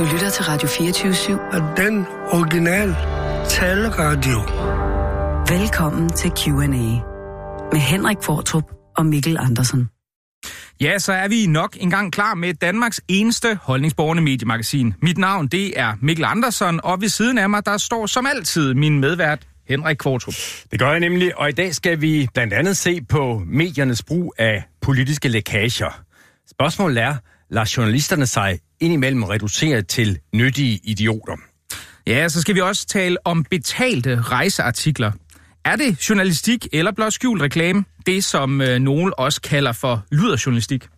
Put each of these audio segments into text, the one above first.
Du lytter til Radio 24-7. Og den originale taleradio. Velkommen til Q&A med Henrik Fortrup og Mikkel Andersen. Ja, så er vi nok engang klar med Danmarks eneste holdningsborgende mediemagasin. Mit navn, det er Mikkel Andersen, og ved siden af mig, der står som altid min medvært, Henrik Kvartrup. Det gør jeg nemlig, og i dag skal vi blandt andet se på mediernes brug af politiske lækager. Spørgsmålet er, lader journalisterne sig indimellem reducere til nyttige idioter? Ja, så skal vi også tale om betalte rejseartikler. Er det journalistik eller blot skjult reklame? Det, som øh, nogen også kalder for lyderjournalistik.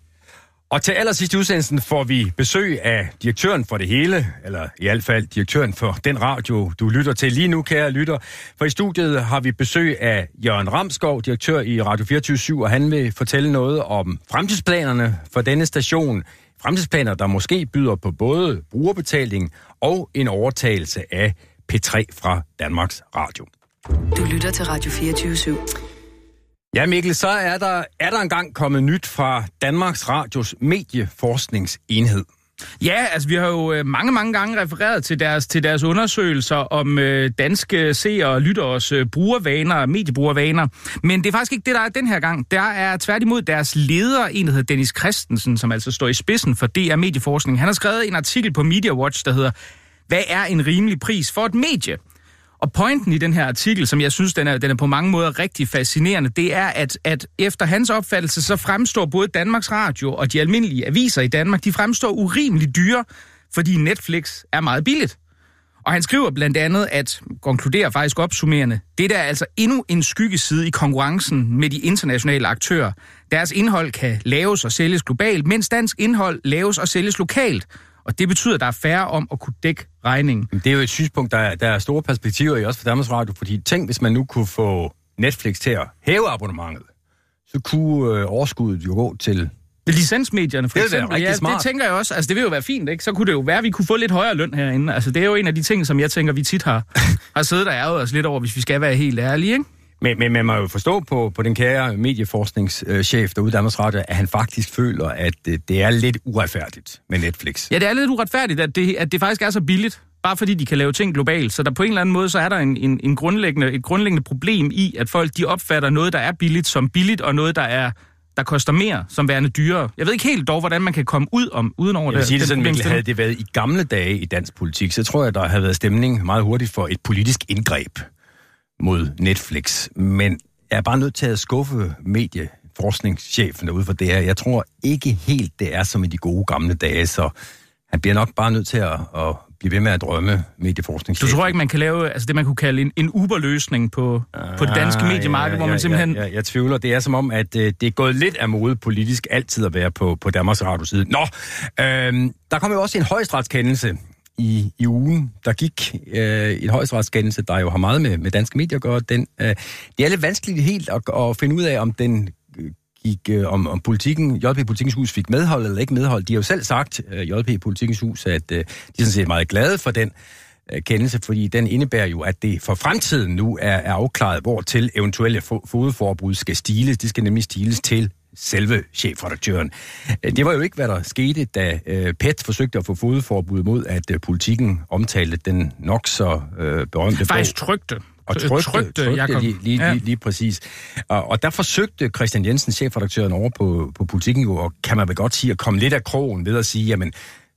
Og til allersidst i udsendelsen får vi besøg af direktøren for det hele, eller i hvert fald direktøren for den radio, du lytter til lige nu, kære lytter. For i studiet har vi besøg af Jørgen Ramskov, direktør i Radio 24 og han vil fortælle noget om fremtidsplanerne for denne station. Fremtidsplaner, der måske byder på både brugerbetaling og en overtagelse af P3 fra Danmarks Radio. Du lytter til Radio 24 /7. Ja, Mikkel, så er der, er der engang kommet nyt fra Danmarks Radios medieforskningsenhed. Ja, altså vi har jo øh, mange, mange gange refereret til deres, til deres undersøgelser om øh, danske seere og lytteres øh, brugervaner, mediebrugervaner. Men det er faktisk ikke det, der er den her gang. Der er tværtimod deres leder, en der hedder Dennis Christensen, som altså står i spidsen for DR Medieforskning. Han har skrevet en artikel på Media Watch, der hedder, hvad er en rimelig pris for et medie? Og pointen i den her artikel, som jeg synes, den er, den er på mange måder rigtig fascinerende, det er, at, at efter hans opfattelse, så fremstår både Danmarks Radio og de almindelige aviser i Danmark, de fremstår urimeligt dyre, fordi Netflix er meget billigt. Og han skriver blandt andet, at, konkluderer faktisk opsummerende, det der er altså endnu en skyggeside i konkurrencen med de internationale aktører. Deres indhold kan laves og sælges globalt, mens dansk indhold laves og sælges lokalt. Og det betyder, at der er færre om at kunne dække regningen. Det er jo et synspunkt, der, der er store perspektiver i også for Danmarks Radio, fordi tænk, hvis man nu kunne få Netflix til at hæve abonnementet, så kunne øh, overskuddet jo gå til Licensmedierne for det eksempel. ja, smart. det tænker jeg også. Altså, det vil jo være fint, ikke? Så kunne det jo være, at vi kunne få lidt højere løn herinde. Altså, det er jo en af de ting, som jeg tænker, vi tit har, har siddet og ærget os lidt over, hvis vi skal være helt ærlige, ikke? Men, men man må jo forstå på, på den kære medieforskningschef derude i Danmarks Radio, at han faktisk føler, at øh, det er lidt uretfærdigt med Netflix. Ja, det er lidt uretfærdigt, at det, at det faktisk er så billigt, bare fordi de kan lave ting globalt. Så der på en eller anden måde, så er der en, en, en grundlæggende, et grundlæggende problem i, at folk de opfatter noget, der er billigt som billigt, og noget, der er der koster mere, som værende dyrere. Jeg ved ikke helt dog, hvordan man kan komme ud om uden over Jeg vil sige det sådan, Mikkel, havde det været i gamle dage i dansk politik, så tror jeg, der havde været stemning meget hurtigt for et politisk indgreb mod Netflix. Men jeg er bare nødt til at skuffe medieforskningschefen derude for det her. Jeg tror ikke helt, det er som i de gode gamle dage, så han bliver nok bare nødt til at, at blive ved med at drømme Du medieforskningschefen. tror ikke, man kan lave altså det, man kunne kalde en, en Uber-løsning på, på det danske Ah, mediemarked, ja, hvor man simpelthen... Ja, ja, jeg tvivler. Det er som om, at øh, det er gået lidt af mode politisk altid at være på, på Danmarks Radio side. Nå, øhm, der kom jo også en højstretskendelse i, i ugen, der gik øh, en højstretskendelse, der jo har meget med, med danske medier at gøre. Den, øh, det er lidt vanskeligt helt at, at finde ud af, om den øh, gik, øh, om, om politikken, JP Politikens Hus fik medhold eller ikke medhold. De har jo selv sagt, øh, JP Politikens Hus, at øh, de er sådan set meget glade for den øh, kendelse, fordi den indebærer jo, at det for fremtiden nu er, er afklaret, hvor til eventuelle fodforbud skal stiles. De skal nemlig stiles til selve chefredaktøren. Øh, Det var jo ikke, hvad der skete, da øh, PET forsøgte at få fodforbud mod, at øh, politikken omtalte den nok så øh, berømte Faktisk bog. trygte. Og trykte, trykte, trykte Jacob. lige, lige, Ja. lige, lige præcis. Og, og der forsøgte Christian Jensen, chefredaktøren over på, på politikken, jo, og kan man vel godt sige, at komme lidt af krogen ved at sige, jamen,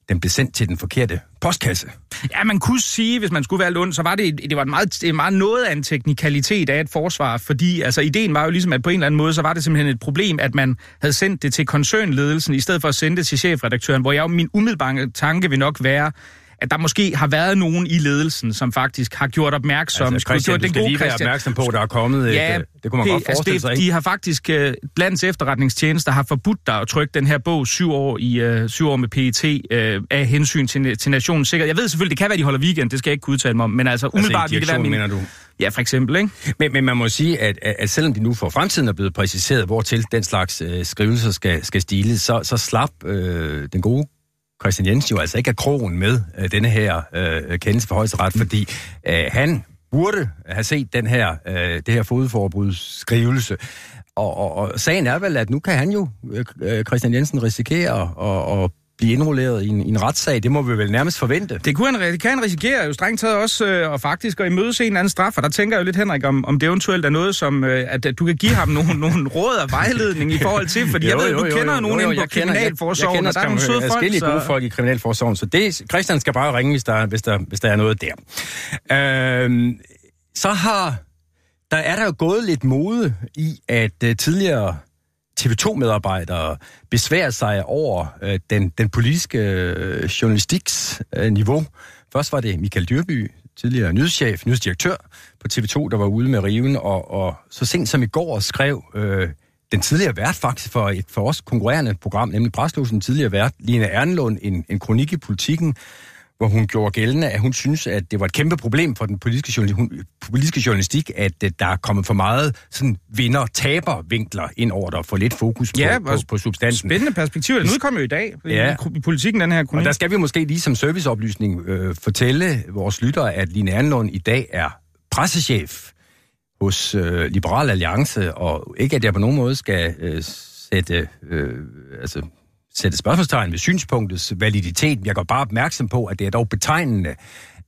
den blev sendt til den forkerte postkasse. Ja, man kunne sige, hvis man skulle være lund, så var det, det var en meget, det meget noget af en teknikalitet af et forsvar, fordi altså, ideen var jo ligesom, at på en eller anden måde, så var det simpelthen et problem, at man havde sendt det til koncernledelsen, i stedet for at sende det til chefredaktøren, hvor jeg, min umiddelbare tanke vil nok være, at der måske har været nogen i ledelsen, som faktisk har gjort opmærksom. Altså, Christian, du skal lige være opmærksom på, at der er kommet Ja, et, øh, det kunne man godt altså forestille det, sig, ikke? De har faktisk, uh, landets efterretningstjenester har forbudt dig at trykke den her bog syv år, i, uh, syv år med PET uh, af hensyn til, til nationens sikkerhed. Jeg ved selvfølgelig, det kan være, de holder weekend, det skal jeg ikke kunne udtale mig om, men altså umiddelbart altså, vil det være min... mener du? Ja, for eksempel, ikke? Men, men man må sige, at, at, selvom de nu for fremtiden er blevet præciseret, hvor til den slags øh, skrivelser skal, skal stiles, så, så slap øh, den gode Christian Jensen jo altså ikke er krogen med øh, denne her øh, kendelse for højesteret, fordi øh, han burde have set den her, øh, det her fodforbudsskrivelse. Og, og, og sagen er vel, at nu kan han jo, øh, Christian Jensen, risikere at, at blive indrulleret i en, i en retssag. Det må vi vel nærmest forvente. Det, kunne han, det kan han risikere jo strengt taget også, øh, og faktisk at imødese en anden straf. Og der tænker jeg jo lidt, Henrik, om, om det eventuelt er noget, som øh, at, at du kan give ham nogle, nogle råd og vejledning i forhold til, fordi jo, jeg ved, jo, jo, du kender jo, jo, nogen jo, jo, inde på Kriminalforsorgen, jeg, jeg kender, og der er nogle søde folk. Så... gode folk i Kriminalforsorgen, så det, Christian skal bare ringe, hvis der, hvis der, hvis der er noget der. Øh, så har der er der jo gået lidt mode i, at uh, tidligere TV2-medarbejdere besværer sig over øh, den, den politiske øh, journalistiks øh, niveau. Først var det Michael Dyrby, tidligere nyhedschef, nyhedsdirektør på TV2, der var ude med riven, og, og så sent som i går skrev øh, den tidligere vært faktisk for et for os konkurrerende program, nemlig Presslåsen, tidligere vært, Line Ernlund, en, en kronik i politikken, hvor hun gjorde gældende, at hun synes, at det var et kæmpe problem for den politiske, journalistik, hun, politiske journalistik, at uh, der er kommet for meget sådan vinder-taber-vinkler ind over der, for lidt fokus på, ja, på, på, på substansen. Spændende perspektiv. Den udkommer jo i dag ja. i, i politikken, den her kronik. Og der skal vi måske lige som serviceoplysning øh, fortælle vores lyttere, at Line Anlund i dag er pressechef hos øh, Liberal Alliance, og ikke at jeg på nogen måde skal øh, sætte øh, altså, sætte spørgsmålstegn ved synspunktets validitet. Jeg går bare opmærksom på, at det er dog betegnende,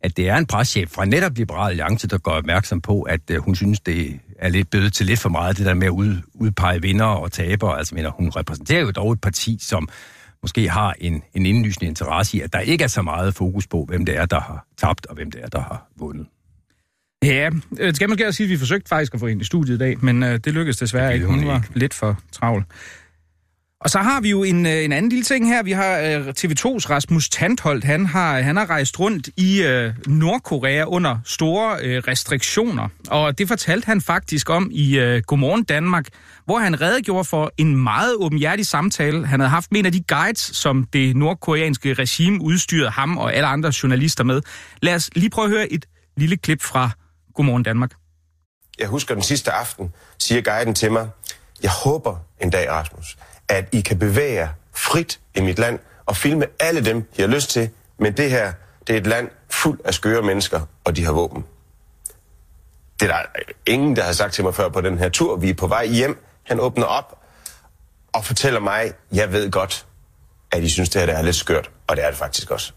at det er en preschef fra netop Liberal Alliance, der går opmærksom på, at uh, hun synes, det er lidt bødet til lidt for meget, det der med at ud, udpege vinder og taber. Altså, mener, hun repræsenterer jo dog et parti, som måske har en, en indlysende interesse i, at der ikke er så meget fokus på, hvem det er, der har tabt, og hvem det er, der har vundet. Ja, det skal måske også sige, at vi forsøgte faktisk at få hende i studiet i dag, men uh, det lykkedes desværre ikke. Hun var lidt for travl. Og så har vi jo en, øh, en anden lille ting her. Vi har øh, TV2's Rasmus Tandholt. Han har, han har rejst rundt i øh, Nordkorea under store øh, restriktioner. Og det fortalte han faktisk om i øh, Godmorgen Danmark, hvor han redegjorde for en meget åbenhjertig samtale. Han havde haft med en af de guides, som det nordkoreanske regime udstyrede ham og alle andre journalister med. Lad os lige prøve at høre et lille klip fra Godmorgen Danmark. Jeg husker den sidste aften, siger guiden til mig, jeg håber en dag, Rasmus, at I kan bevæge jer frit i mit land og filme alle dem, I har lyst til, men det her, det er et land fuld af skøre mennesker, og de har våben. Det er der ingen, der har sagt til mig før på den her tur. Vi er på vej hjem. Han åbner op og fortæller mig, jeg ved godt, at I synes, det her er lidt skørt, og det er det faktisk også.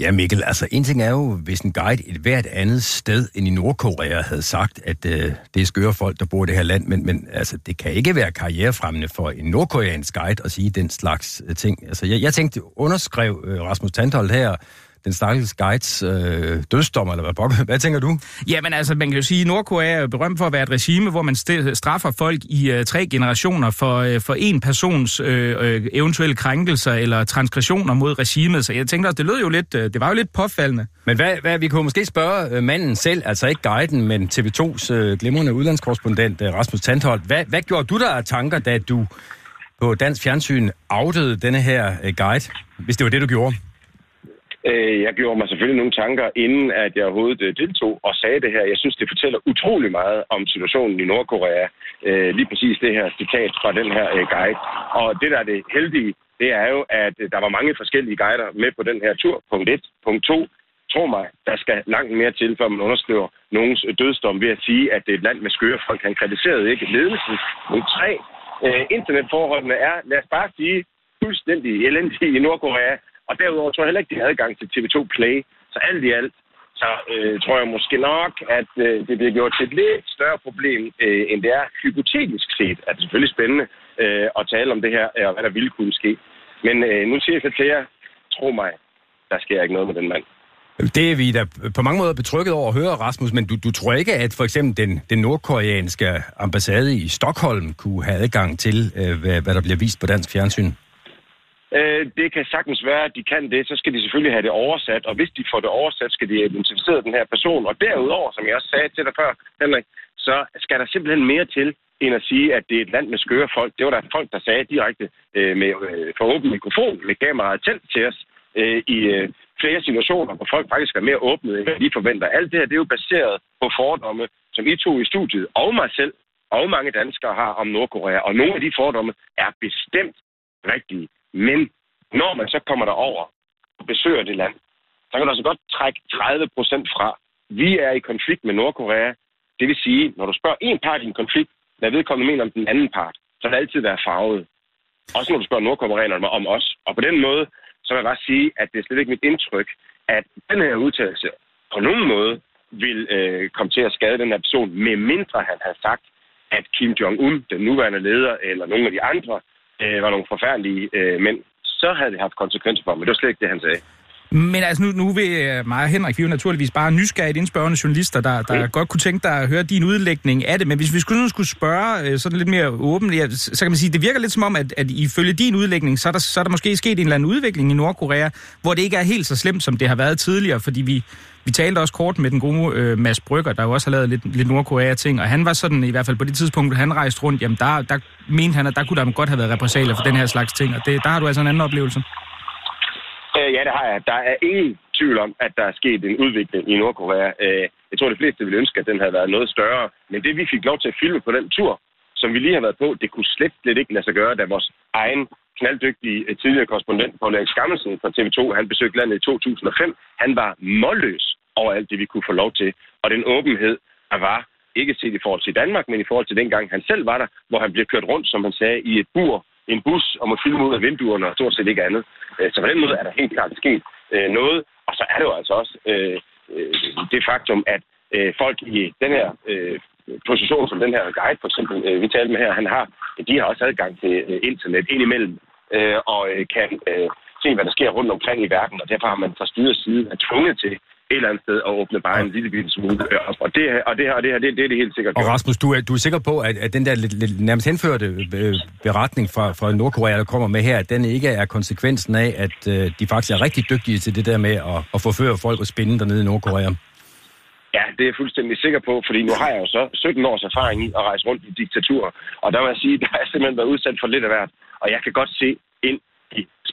Ja, Mikkel, altså en ting er jo, hvis en guide et hvert andet sted end i Nordkorea havde sagt, at øh, det er skøre folk, der bor i det her land, men, men altså, det kan ikke være karrierefremmende for en nordkoreansk guide at sige den slags øh, ting. Altså, jeg, jeg tænkte, underskrev øh, Rasmus Tandholt her den stakkels guides øh, dødsdom, eller hvad, hvad tænker du? Jamen altså, man kan jo sige, at Nordkorea er berømt for at være et regime, hvor man straffer folk i øh, tre generationer for, øh, for en persons øh, øh, eventuelle krænkelser eller transgressioner mod regimet. Så jeg tænker også, det lød jo lidt, øh, det var jo lidt påfaldende. Men hvad, hvad vi kunne måske spørge øh, manden selv, altså ikke guiden, men TV2's øh, glimrende udlandskorrespondent øh, Rasmus Tandholt. Hvad, hvad gjorde du der af tanker, da du på Dansk Fjernsyn outede denne her øh, guide, hvis det var det, du gjorde? Øh, jeg gjorde mig selvfølgelig nogle tanker, inden at jeg overhovedet øh, deltog og sagde det her. Jeg synes, det fortæller utrolig meget om situationen i Nordkorea. Øh, lige præcis det her citat fra den her øh, guide. Og det, der er det heldige, det er jo, at øh, der var mange forskellige guider med på den her tur. Punkt 1. Punkt 2. Tro mig, der skal langt mere til, før man underskriver nogens dødsdom ved at sige, at det er et land med skøre folk. Han kritiserede ikke ledelsen. Punkt 3. Internetforholdene er, lad os bare sige, fuldstændig elendige i Nordkorea. Og derudover tror jeg heller ikke, de har adgang til TV2 Play. Så alt i alt, så øh, tror jeg måske nok, at øh, det bliver gjort til et lidt større problem, øh, end det er hypotetisk set. At det selvfølgelig spændende øh, at tale om det her, øh, og hvad der ville kunne ske. Men øh, nu siger jeg til jer, tro mig, der sker ikke noget med den mand. Det er vi da på mange måder betrykket over at høre, Rasmus, men du, du tror ikke, at for eksempel den, den nordkoreanske ambassade i Stockholm kunne have adgang til, øh, hvad, hvad der bliver vist på dansk fjernsyn? Øh, det kan sagtens være, at de kan det. Så skal de selvfølgelig have det oversat, og hvis de får det oversat, skal de identificere den her person. Og derudover, som jeg også sagde til dig før, Henrik, så skal der simpelthen mere til, end at sige, at det er et land med skøre folk. Det var der folk, der sagde direkte øh, med øh, for åben mikrofon, med kameraet tændt til os øh, i øh, flere situationer, hvor folk faktisk er mere åbne, end vi de forventer. Alt det her, det er jo baseret på fordomme, som I to i studiet, og mig selv, og mange danskere har om Nordkorea. Og nogle af de fordomme er bestemt rigtige. Men når man så kommer derover og besøger det land, så kan du altså godt trække 30 procent fra. Vi er i konflikt med Nordkorea. Det vil sige, når du spørger en part i en konflikt, hvad vedkommende mener om den anden part, så vil det altid være farvet. Også når du spørger nordkoreanerne om os. Og på den måde, så vil jeg bare sige, at det er slet ikke mit indtryk, at den her udtalelse på nogen måde vil øh, komme til at skade den her person, medmindre han har sagt, at Kim Jong-un, den nuværende leder, eller nogle af de andre, øh, var nogle forfærdelige øh, mænd. Så havde det haft konsekvenser for ham, men det var slet ikke det, han sagde. Men altså nu, nu vil øh, mig og Henrik, vi er jo naturligvis bare nysgerrigt indspørgende journalister, der, der mm. godt kunne tænke dig at høre din udlægning af det. Men hvis vi skulle, skulle spørge øh, sådan lidt mere åbent, ja, så kan man sige, det virker lidt som om, at, at ifølge din udlægning, så er, der, så er der måske sket en eller anden udvikling i Nordkorea, hvor det ikke er helt så slemt, som det har været tidligere, fordi vi, vi talte også kort med den gode øh, Mads Brygger, der jo også har lavet lidt, lidt Nordkorea-ting, og han var sådan, i hvert fald på det tidspunkt, han rejste rundt, jamen der, der mente han, at der kunne der godt have været repressalier for den her slags ting, og det, der har du altså en anden oplevelse. Øh, ja, det har jeg. Der er ingen tvivl om, at der er sket en udvikling i Nordkorea. Øh, jeg tror, de fleste ville ønske, at den havde været noget større. Men det, vi fik lov til at filme på den tur, som vi lige har været på, det kunne slet, slet ikke lade sig gøre, da vores egen knalddygtige øh, tidligere korrespondent, Paul Erik Skammelsen fra TV2, han besøgte landet i 2005. Han var målløs over alt det, vi kunne få lov til. Og den åbenhed, der var, ikke set i forhold til Danmark, men i forhold til dengang han selv var der, hvor han blev kørt rundt, som han sagde, i et bur en bus og må filme ud af vinduerne og stort set ikke andet. Øh, så på den måde er der helt klart sket øh, noget. Og så er det jo altså også øh, øh det faktum, at folk i den her position, som den her guide for eksempel, vi talte med her, han har, de har også adgang til internet indimellem og kan se, hvad der sker rundt omkring i verden, og derfor har man fra styrets side er tvunget til et eller andet sted og åbne bare en lille bitte smule op. Og det, og det her, og det her, det, det er det helt sikkert. Og Rasmus, du er, du er sikker på, at, at den der lidt, lidt nærmest henførte øh, beretning fra, fra Nordkorea, der kommer med her, at den ikke er konsekvensen af, at øh, de faktisk er rigtig dygtige til det der med at, at forføre folk og spænde dernede i Nordkorea? Ja, det er jeg fuldstændig sikker på, fordi nu har jeg jo så 17 års erfaring i at rejse rundt i diktaturer. Og der vil jeg sige, at jeg simpelthen været udsat for lidt af hvert. Og jeg kan godt se ind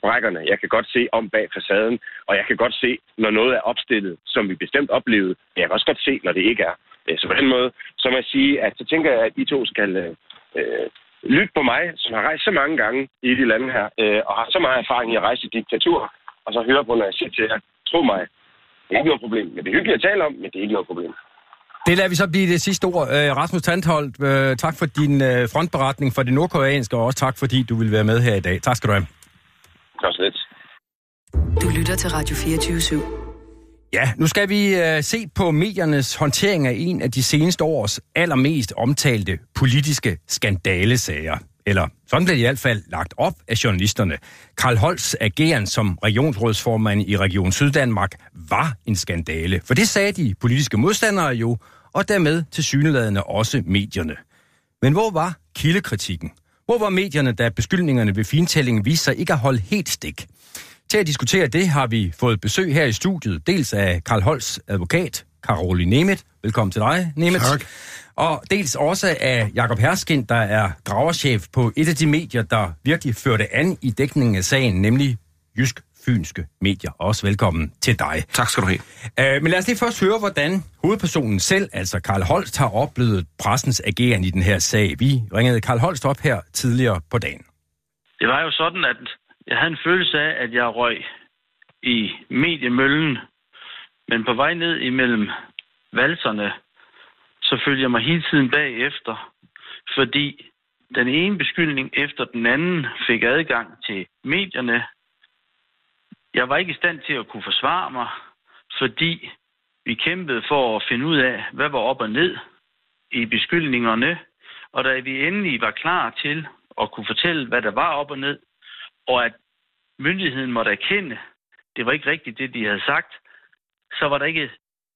sprækkerne. Jeg kan godt se om bag facaden, og jeg kan godt se, når noget er opstillet, som vi bestemt oplevede. Men jeg kan også godt se, når det ikke er. Øh, så på den måde, så må jeg sige, at så tænker jeg, at I to skal øh, øh, lytte på mig, som har rejst så mange gange i de lande her, øh, og har så meget erfaring i at rejse i diktatur, og så høre på, når jeg siger til jer, tro mig, det er ikke noget problem. Men det er hyggeligt at tale om, men det er ikke noget problem. Det lader vi så blive det sidste ord. Øh, Rasmus Tandholt, tak for din frontberetning for det nordkoreanske, og også tak fordi du vil være med her i dag. Tak skal du have lytter til Radio 24 /7. Ja, nu skal vi øh, se på mediernes håndtering af en af de seneste års allermest omtalte politiske skandalesager. Eller sådan blev det i hvert fald lagt op af journalisterne. Karl Holts ageren som regionsrådsformand i Region Syddanmark var en skandale. For det sagde de politiske modstandere jo, og dermed til syneladende også medierne. Men hvor var kildekritikken? Hvor var medierne, da beskyldningerne ved fintællingen viste sig ikke at holde helt stik? Til at diskutere det har vi fået besøg her i studiet, dels af Karl Holts advokat, Karoli Nemet. Velkommen til dig, Nemet. Tak. Og dels også af Jakob Herskin, der er graverchef på et af de medier, der virkelig førte an i dækningen af sagen, nemlig Jysk Fynske Medier. Også velkommen til dig. Tak skal du have. Uh, men lad os lige først høre, hvordan hovedpersonen selv, altså Karl Holst, har oplevet pressens ageren i den her sag. Vi ringede Karl Holst op her tidligere på dagen. Det var jo sådan, at jeg havde en følelse af, at jeg røg i mediemøllen, men på vej ned imellem valserne, så følger jeg mig hele tiden bagefter, fordi den ene beskyldning efter den anden fik adgang til medierne, jeg var ikke i stand til at kunne forsvare mig, fordi vi kæmpede for at finde ud af, hvad var op og ned i beskyldningerne. Og da vi endelig var klar til at kunne fortælle, hvad der var op og ned, og at myndigheden måtte erkende, det var ikke rigtigt det, de havde sagt, så var der ikke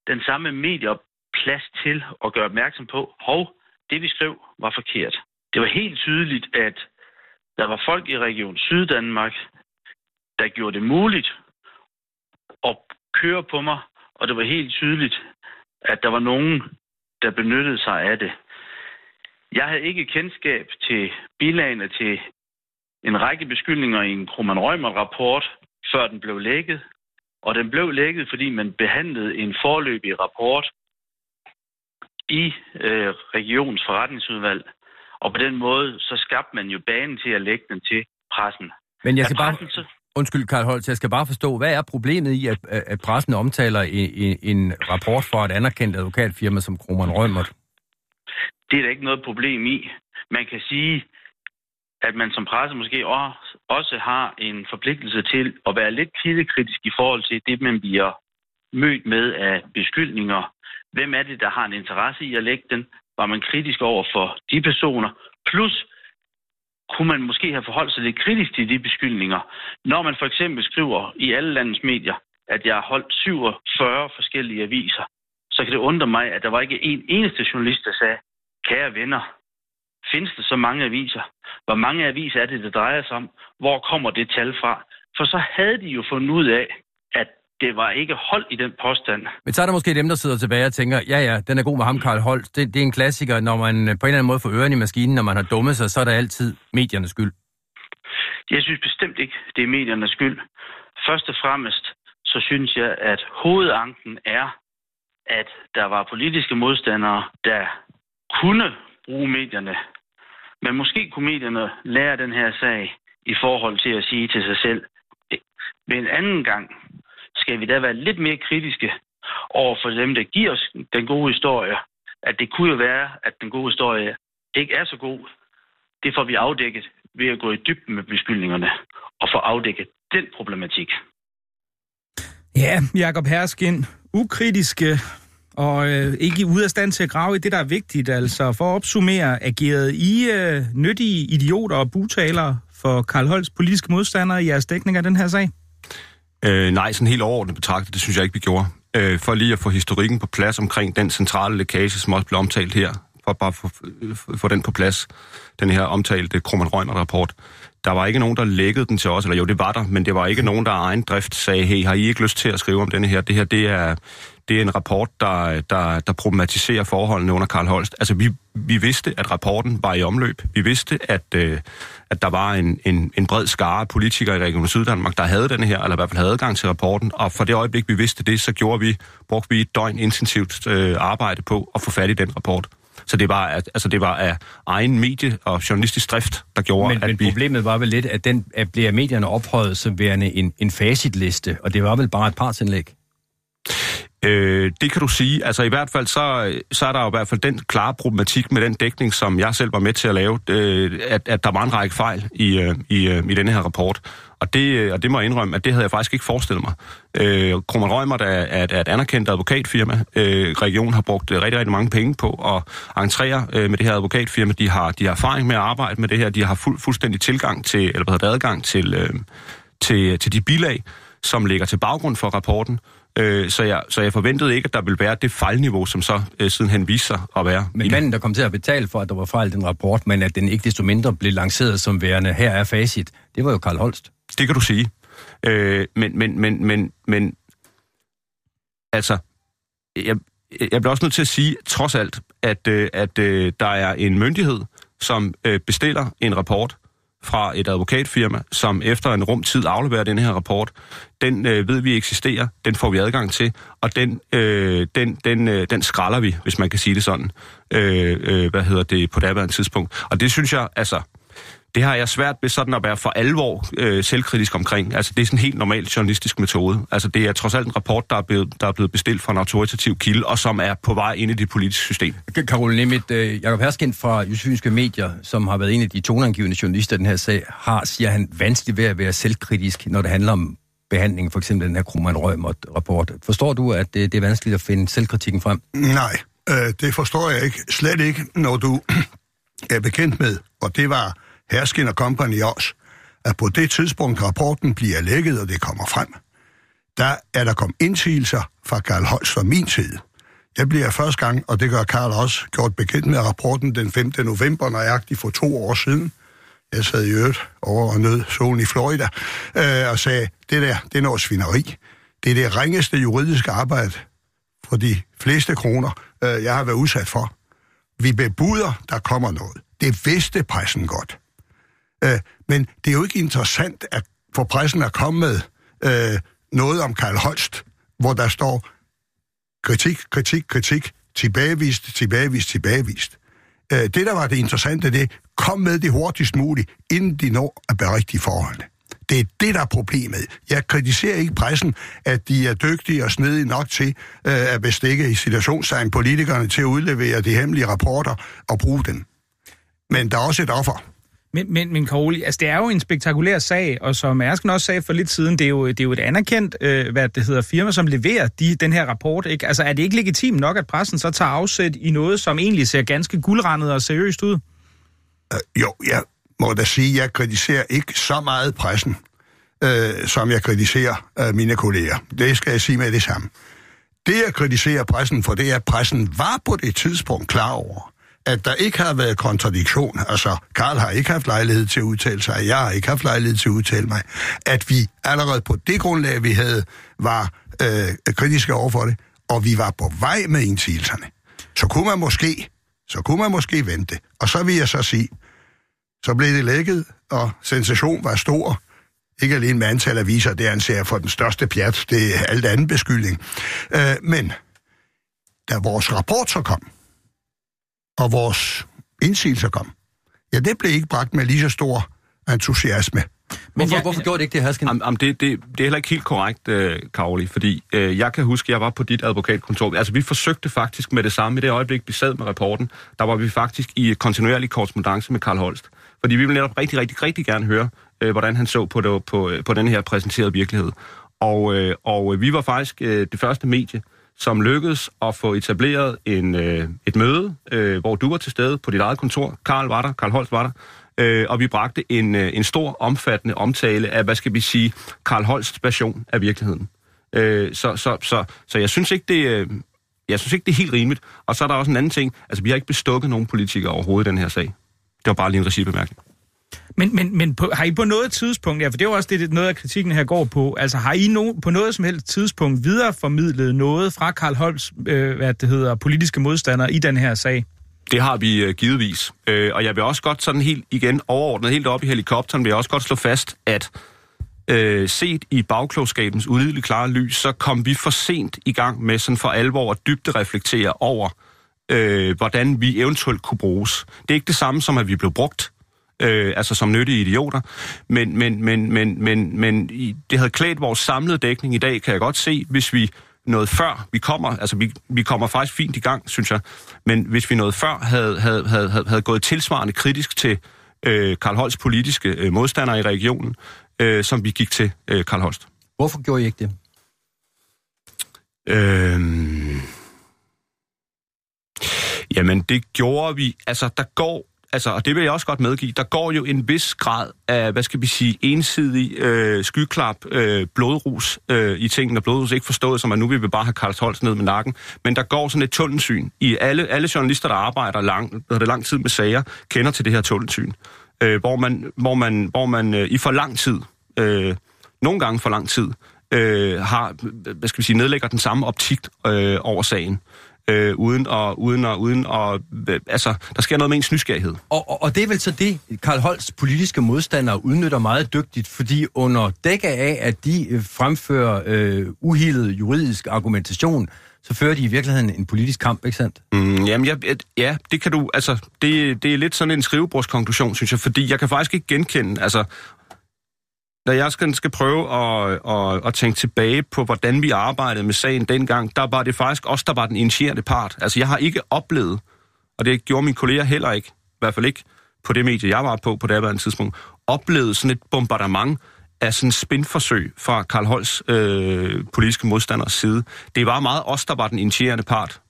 den samme medieplads til at gøre opmærksom på, hov, det vi skrev var forkert. Det var helt tydeligt, at der var folk i Region Syddanmark, der gjorde det muligt at køre på mig, og det var helt tydeligt, at der var nogen, der benyttede sig af det. Jeg havde ikke kendskab til bilagene til en række beskyldninger i en Kroman rapport før den blev lækket. Og den blev lækket, fordi man behandlede en forløbig rapport i øh, regionens forretningsudvalg. Og på den måde, så skabte man jo banen til at lægge den til pressen. Men jeg skal bare... Så... Undskyld, Karl Holt, jeg skal bare forstå, hvad er problemet i, at, at pressen omtaler en, en rapport fra et anerkendt advokatfirma som Kroman Rømert? Det er der ikke noget problem i. Man kan sige, at man som presse måske også har en forpligtelse til at være lidt kildekritisk i forhold til det, man bliver mødt med af beskyldninger. Hvem er det, der har en interesse i at lægge den? Var man kritisk over for de personer? Plus, kunne man måske have forholdt sig lidt kritisk til de beskyldninger, når man for eksempel skriver i alle landets medier, at jeg har holdt 47 forskellige aviser, så kan det undre mig, at der var ikke en eneste journalist, der sagde, kære venner, findes der så mange aviser? Hvor mange aviser er det, det drejer sig om? Hvor kommer det tal fra? For så havde de jo fundet ud af, at det var ikke hold i den påstand. Men så er der måske dem, der sidder tilbage og tænker, ja ja, den er god med ham, Karl Holt. Det, det er en klassiker, når man på en eller anden måde får ørerne i maskinen, når man har dummet sig, så er der altid mediernes skyld. Jeg synes bestemt ikke, det er mediernes skyld. Først og fremmest, så synes jeg, at hovedanken er, at der var politiske modstandere, der kunne bruge medierne. Men måske kunne medierne lære den her sag i forhold til at sige til sig selv, ved en anden gang skal vi da være lidt mere kritiske over for dem, der giver os den gode historie. At det kunne jo være, at den gode historie ikke er så god. Det får vi afdækket ved at gå i dybden med beskyldningerne og få afdækket den problematik. Ja, Jakob Herskin, ukritiske og øh, ikke ude af stand til at grave i det, der er vigtigt. Altså for at opsummere, agerede I øh, nyttige idioter og butalere for Karl Holts politiske modstandere i jeres dækning af den her sag? Øh, nej, sådan helt overordnet betragtet, det synes jeg ikke, vi gjorde. Øh, for lige at få historikken på plads omkring den centrale lækage, som også blev omtalt her, for bare at få, øh, få den på plads, den her omtalte Krummernd Røgner-rapport. Der var ikke nogen, der lækkede den til os, eller jo, det var der, men det var ikke nogen, der af egen drift sagde, hey, har I ikke lyst til at skrive om denne her? Det her, det er, det er en rapport, der, der, der problematiserer forholdene under Karl Holst. Altså, vi, vi vidste, at rapporten var i omløb. Vi vidste, at, øh, at der var en, en, en bred skare politikere i Region Syddanmark, der havde denne her, eller i hvert fald havde adgang til rapporten. Og for det øjeblik, vi vidste det, så gjorde vi, brugte vi et døgn intensivt øh, arbejde på at få fat i den rapport. Så det var, altså det var af egen medie- og journalistisk drift, der gjorde, men, at men vi... problemet var vel lidt, at den at bliver medierne ophøjet som værende en, en facitliste, og det var vel bare et partsindlæg? Øh, det kan du sige. Altså i hvert fald, så, så er der jo i hvert fald den klare problematik med den dækning, som jeg selv var med til at lave, øh, at, at der var en række fejl i, øh, i, øh, i denne her rapport. Og det, øh, og det må jeg indrømme, at det havde jeg faktisk ikke forestillet mig. Øh, Krummer Røgmer, der er, er et anerkendt advokatfirma. Øh, regionen har brugt øh, rigtig, rigtig mange penge på at entrere øh, med det her advokatfirma. De har, de har erfaring med at arbejde med det her. De har fuld, fuldstændig tilgang til, eller hvad hedder adgang til, øh, til, til de bilag, som ligger til baggrund for rapporten. Øh, så, jeg, så jeg forventede ikke, at der ville være det fejlniveau, som så øh, sidenhen viser sig at være. Men manden, der kom til at betale for, at der var fejl i den rapport, men at den ikke desto mindre blev lanceret som værende, her er facit, det var jo Karl Holst. Det kan du sige. Øh, men, men, men, men, men, altså, jeg, jeg bliver også nødt til at sige, trods alt, at, øh, at øh, der er en myndighed, som øh, bestiller en rapport, fra et advokatfirma, som efter en rum tid afleverer den her rapport. Den øh, ved vi eksisterer, den får vi adgang til, og den, øh, den, den, øh, den skralder vi, hvis man kan sige det sådan, øh, øh, hvad hedder det, på daværende tidspunkt. Og det synes jeg, altså, det har jeg svært ved sådan at være for alvor øh, selvkritisk omkring. Altså, det er sådan en helt normal journalistisk metode. Altså, det er trods alt en rapport, der er blevet, der er blevet bestilt fra en autoritativ kilde, og som er på vej ind i det politiske system. Karol Nemeth, øh, Jacob Herskind fra Jysynske Medier, som har været en af de toneangivende journalister i den her sag, har, siger han, vanskeligt ved at være selvkritisk, når det handler om behandlingen, for eksempel den her Krummernd Rømer-rapport. Forstår du, at det, det er vanskeligt at finde selvkritikken frem? Nej, øh, det forstår jeg ikke. Slet ikke, når du er bekendt med, og det var Herskin og Company også, at på det tidspunkt, rapporten bliver lækket, og det kommer frem, der er der kommet indsigelser fra Karl Holst fra min side. Jeg bliver første gang, og det gør Karl også, gjort bekendt med rapporten den 5. november, nøjagtigt for to år siden. Jeg sad i øvrigt over og nød solen i Florida, øh, og sagde, det der, det er noget svineri. Det er det ringeste juridiske arbejde for de fleste kroner, øh, jeg har været udsat for. Vi bebuder, der kommer noget. Det vidste pressen godt. Øh, men det er jo ikke interessant, at for pressen er kommet med øh, noget om Karl Holst, hvor der står kritik, kritik, kritik, tilbagevist, tilbagevist, tilbagevist. Øh, det, der var det interessante, det kom med det hurtigst muligt, inden de når at berigtige forholdene. Det er det, der er problemet. Jeg kritiserer ikke pressen, at de er dygtige og snedige nok til øh, at bestikke i situationstegn politikerne til at udlevere de hemmelige rapporter og bruge dem. Men der er også et offer. Men, men, men Karoli, altså det er jo en spektakulær sag, og som Ersken også sagde for lidt siden, det er jo, det er jo et anerkendt, øh, hvad det hedder, firma, som leverer de, den her rapport. Ikke? Altså er det ikke legitimt nok, at pressen så tager afsæt i noget, som egentlig ser ganske guldrendet og seriøst ud? Uh, jo, jeg må da sige, at jeg kritiserer ikke så meget pressen, øh, som jeg kritiserer øh, mine kolleger. Det skal jeg sige med det samme. Det, jeg kritiserer pressen for, det er, at pressen var på det tidspunkt klar over, at der ikke har været kontradiktion. Altså, Karl har ikke haft lejlighed til at udtale sig, jeg har ikke haft lejlighed til at udtale mig. At vi allerede på det grundlag, vi havde, var øh, kritiske over for det, og vi var på vej med indsigelserne. Så kunne man måske, så kunne man måske vente. Og så vil jeg så sige, så blev det lækket, og sensation var stor. Ikke alene med antal aviser, det anser jeg for den største pjat. Det er alt andet beskyldning. Øh, men da vores rapport så kom, og vores indsigelser kom, ja, det blev ikke bragt med lige så stor entusiasme. Men hvorfor, ja, hvorfor gjorde det ikke det, Hasken? Am, am, det, det, det er heller ikke helt korrekt, øh, Karoli, fordi øh, jeg kan huske, at jeg var på dit advokatkontor. Altså, vi forsøgte faktisk med det samme i det øjeblik, vi sad med rapporten. Der var vi faktisk i kontinuerlig korrespondence med Karl Holst. Fordi vi ville netop rigtig, rigtig, rigtig gerne høre, øh, hvordan han så på, det, på, på den her præsenterede virkelighed. Og, øh, og vi var faktisk øh, det første medie, som lykkedes at få etableret en, øh, et møde, øh, hvor du var til stede på dit eget kontor. Karl var der, Karl Holst var der, øh, og vi bragte en, øh, en stor, omfattende omtale af, hvad skal vi sige, Karl Holsts version af virkeligheden. Øh, så, så, så, så jeg synes ikke, det, øh, jeg synes ikke, det er helt rimeligt. Og så er der også en anden ting. Altså, vi har ikke bestukket nogen politikere overhovedet i den her sag. Det var bare lige en regibemærkning. Men, men, men på, har I på noget tidspunkt, ja, for det er jo også det, noget af kritikken her går på, altså har I no, på noget som helst tidspunkt videreformidlet noget fra Karl Holms, øh, hvad det hedder, politiske modstandere i den her sag? Det har vi øh, givetvis. Øh, og jeg vil også godt sådan helt igen overordnet, helt op i helikopteren, vil jeg også godt slå fast, at øh, set i bagklogskabens ulideligt klare lys, så kom vi for sent i gang med sådan for alvor at dybde reflektere over, øh, hvordan vi eventuelt kunne bruges. Det er ikke det samme som, at vi blev brugt, øh, altså som nyttige idioter, men, men, men, men, men, men det havde klædt vores samlede dækning i dag, kan jeg godt se, hvis vi noget før vi kommer, altså vi, vi kommer faktisk fint i gang, synes jeg, men hvis vi noget før havde, havde, havde, havde, havde gået tilsvarende kritisk til øh, Karl Holsts politiske øh, modstandere i regionen, øh, som vi gik til øh, Karl Holst. Hvorfor gjorde I ikke det? Øh... Jamen, det gjorde vi. Altså, der går altså, og det vil jeg også godt medgive, der går jo en vis grad af, hvad skal vi sige, ensidig øh, skyklap, øh, blodrus øh, i tingene. Blodrus ikke forstået som, at nu vil vi bare have Karl Holst ned med nakken. Men der går sådan et tunnelsyn. I alle, alle journalister, der arbejder lang, det lang tid med sager, kender til det her tunnelsyn. Øh, hvor man, hvor man, hvor man øh, i for lang tid, øh, nogle gange for lang tid, øh, har, hvad skal vi sige, nedlægger den samme optik øh, over sagen øh, uden at, uden at, uden at, øh, altså, der sker noget med ens nysgerrighed. Og, og, og det er vel så det, Karl Holsts politiske modstandere udnytter meget dygtigt, fordi under dække af, at de øh, fremfører øh, uhildet juridisk argumentation, så fører de i virkeligheden en politisk kamp, ikke sandt? Mm, jamen, ja, ja, det kan du, altså, det, det er lidt sådan en skrivebordskonklusion, synes jeg, fordi jeg kan faktisk ikke genkende, altså, når jeg skal, skal prøve at, at, at tænke tilbage på, hvordan vi arbejdede med sagen dengang, der var det faktisk os, der var den initierende part. Altså, jeg har ikke oplevet, og det gjorde mine kolleger heller ikke, i hvert fald ikke på det medie, jeg var på på det tidspunkt, oplevet sådan et bombardement af sådan et spinforsøg fra Karl Holts øh, politiske modstanders side. Det var meget os, der var den initierende part.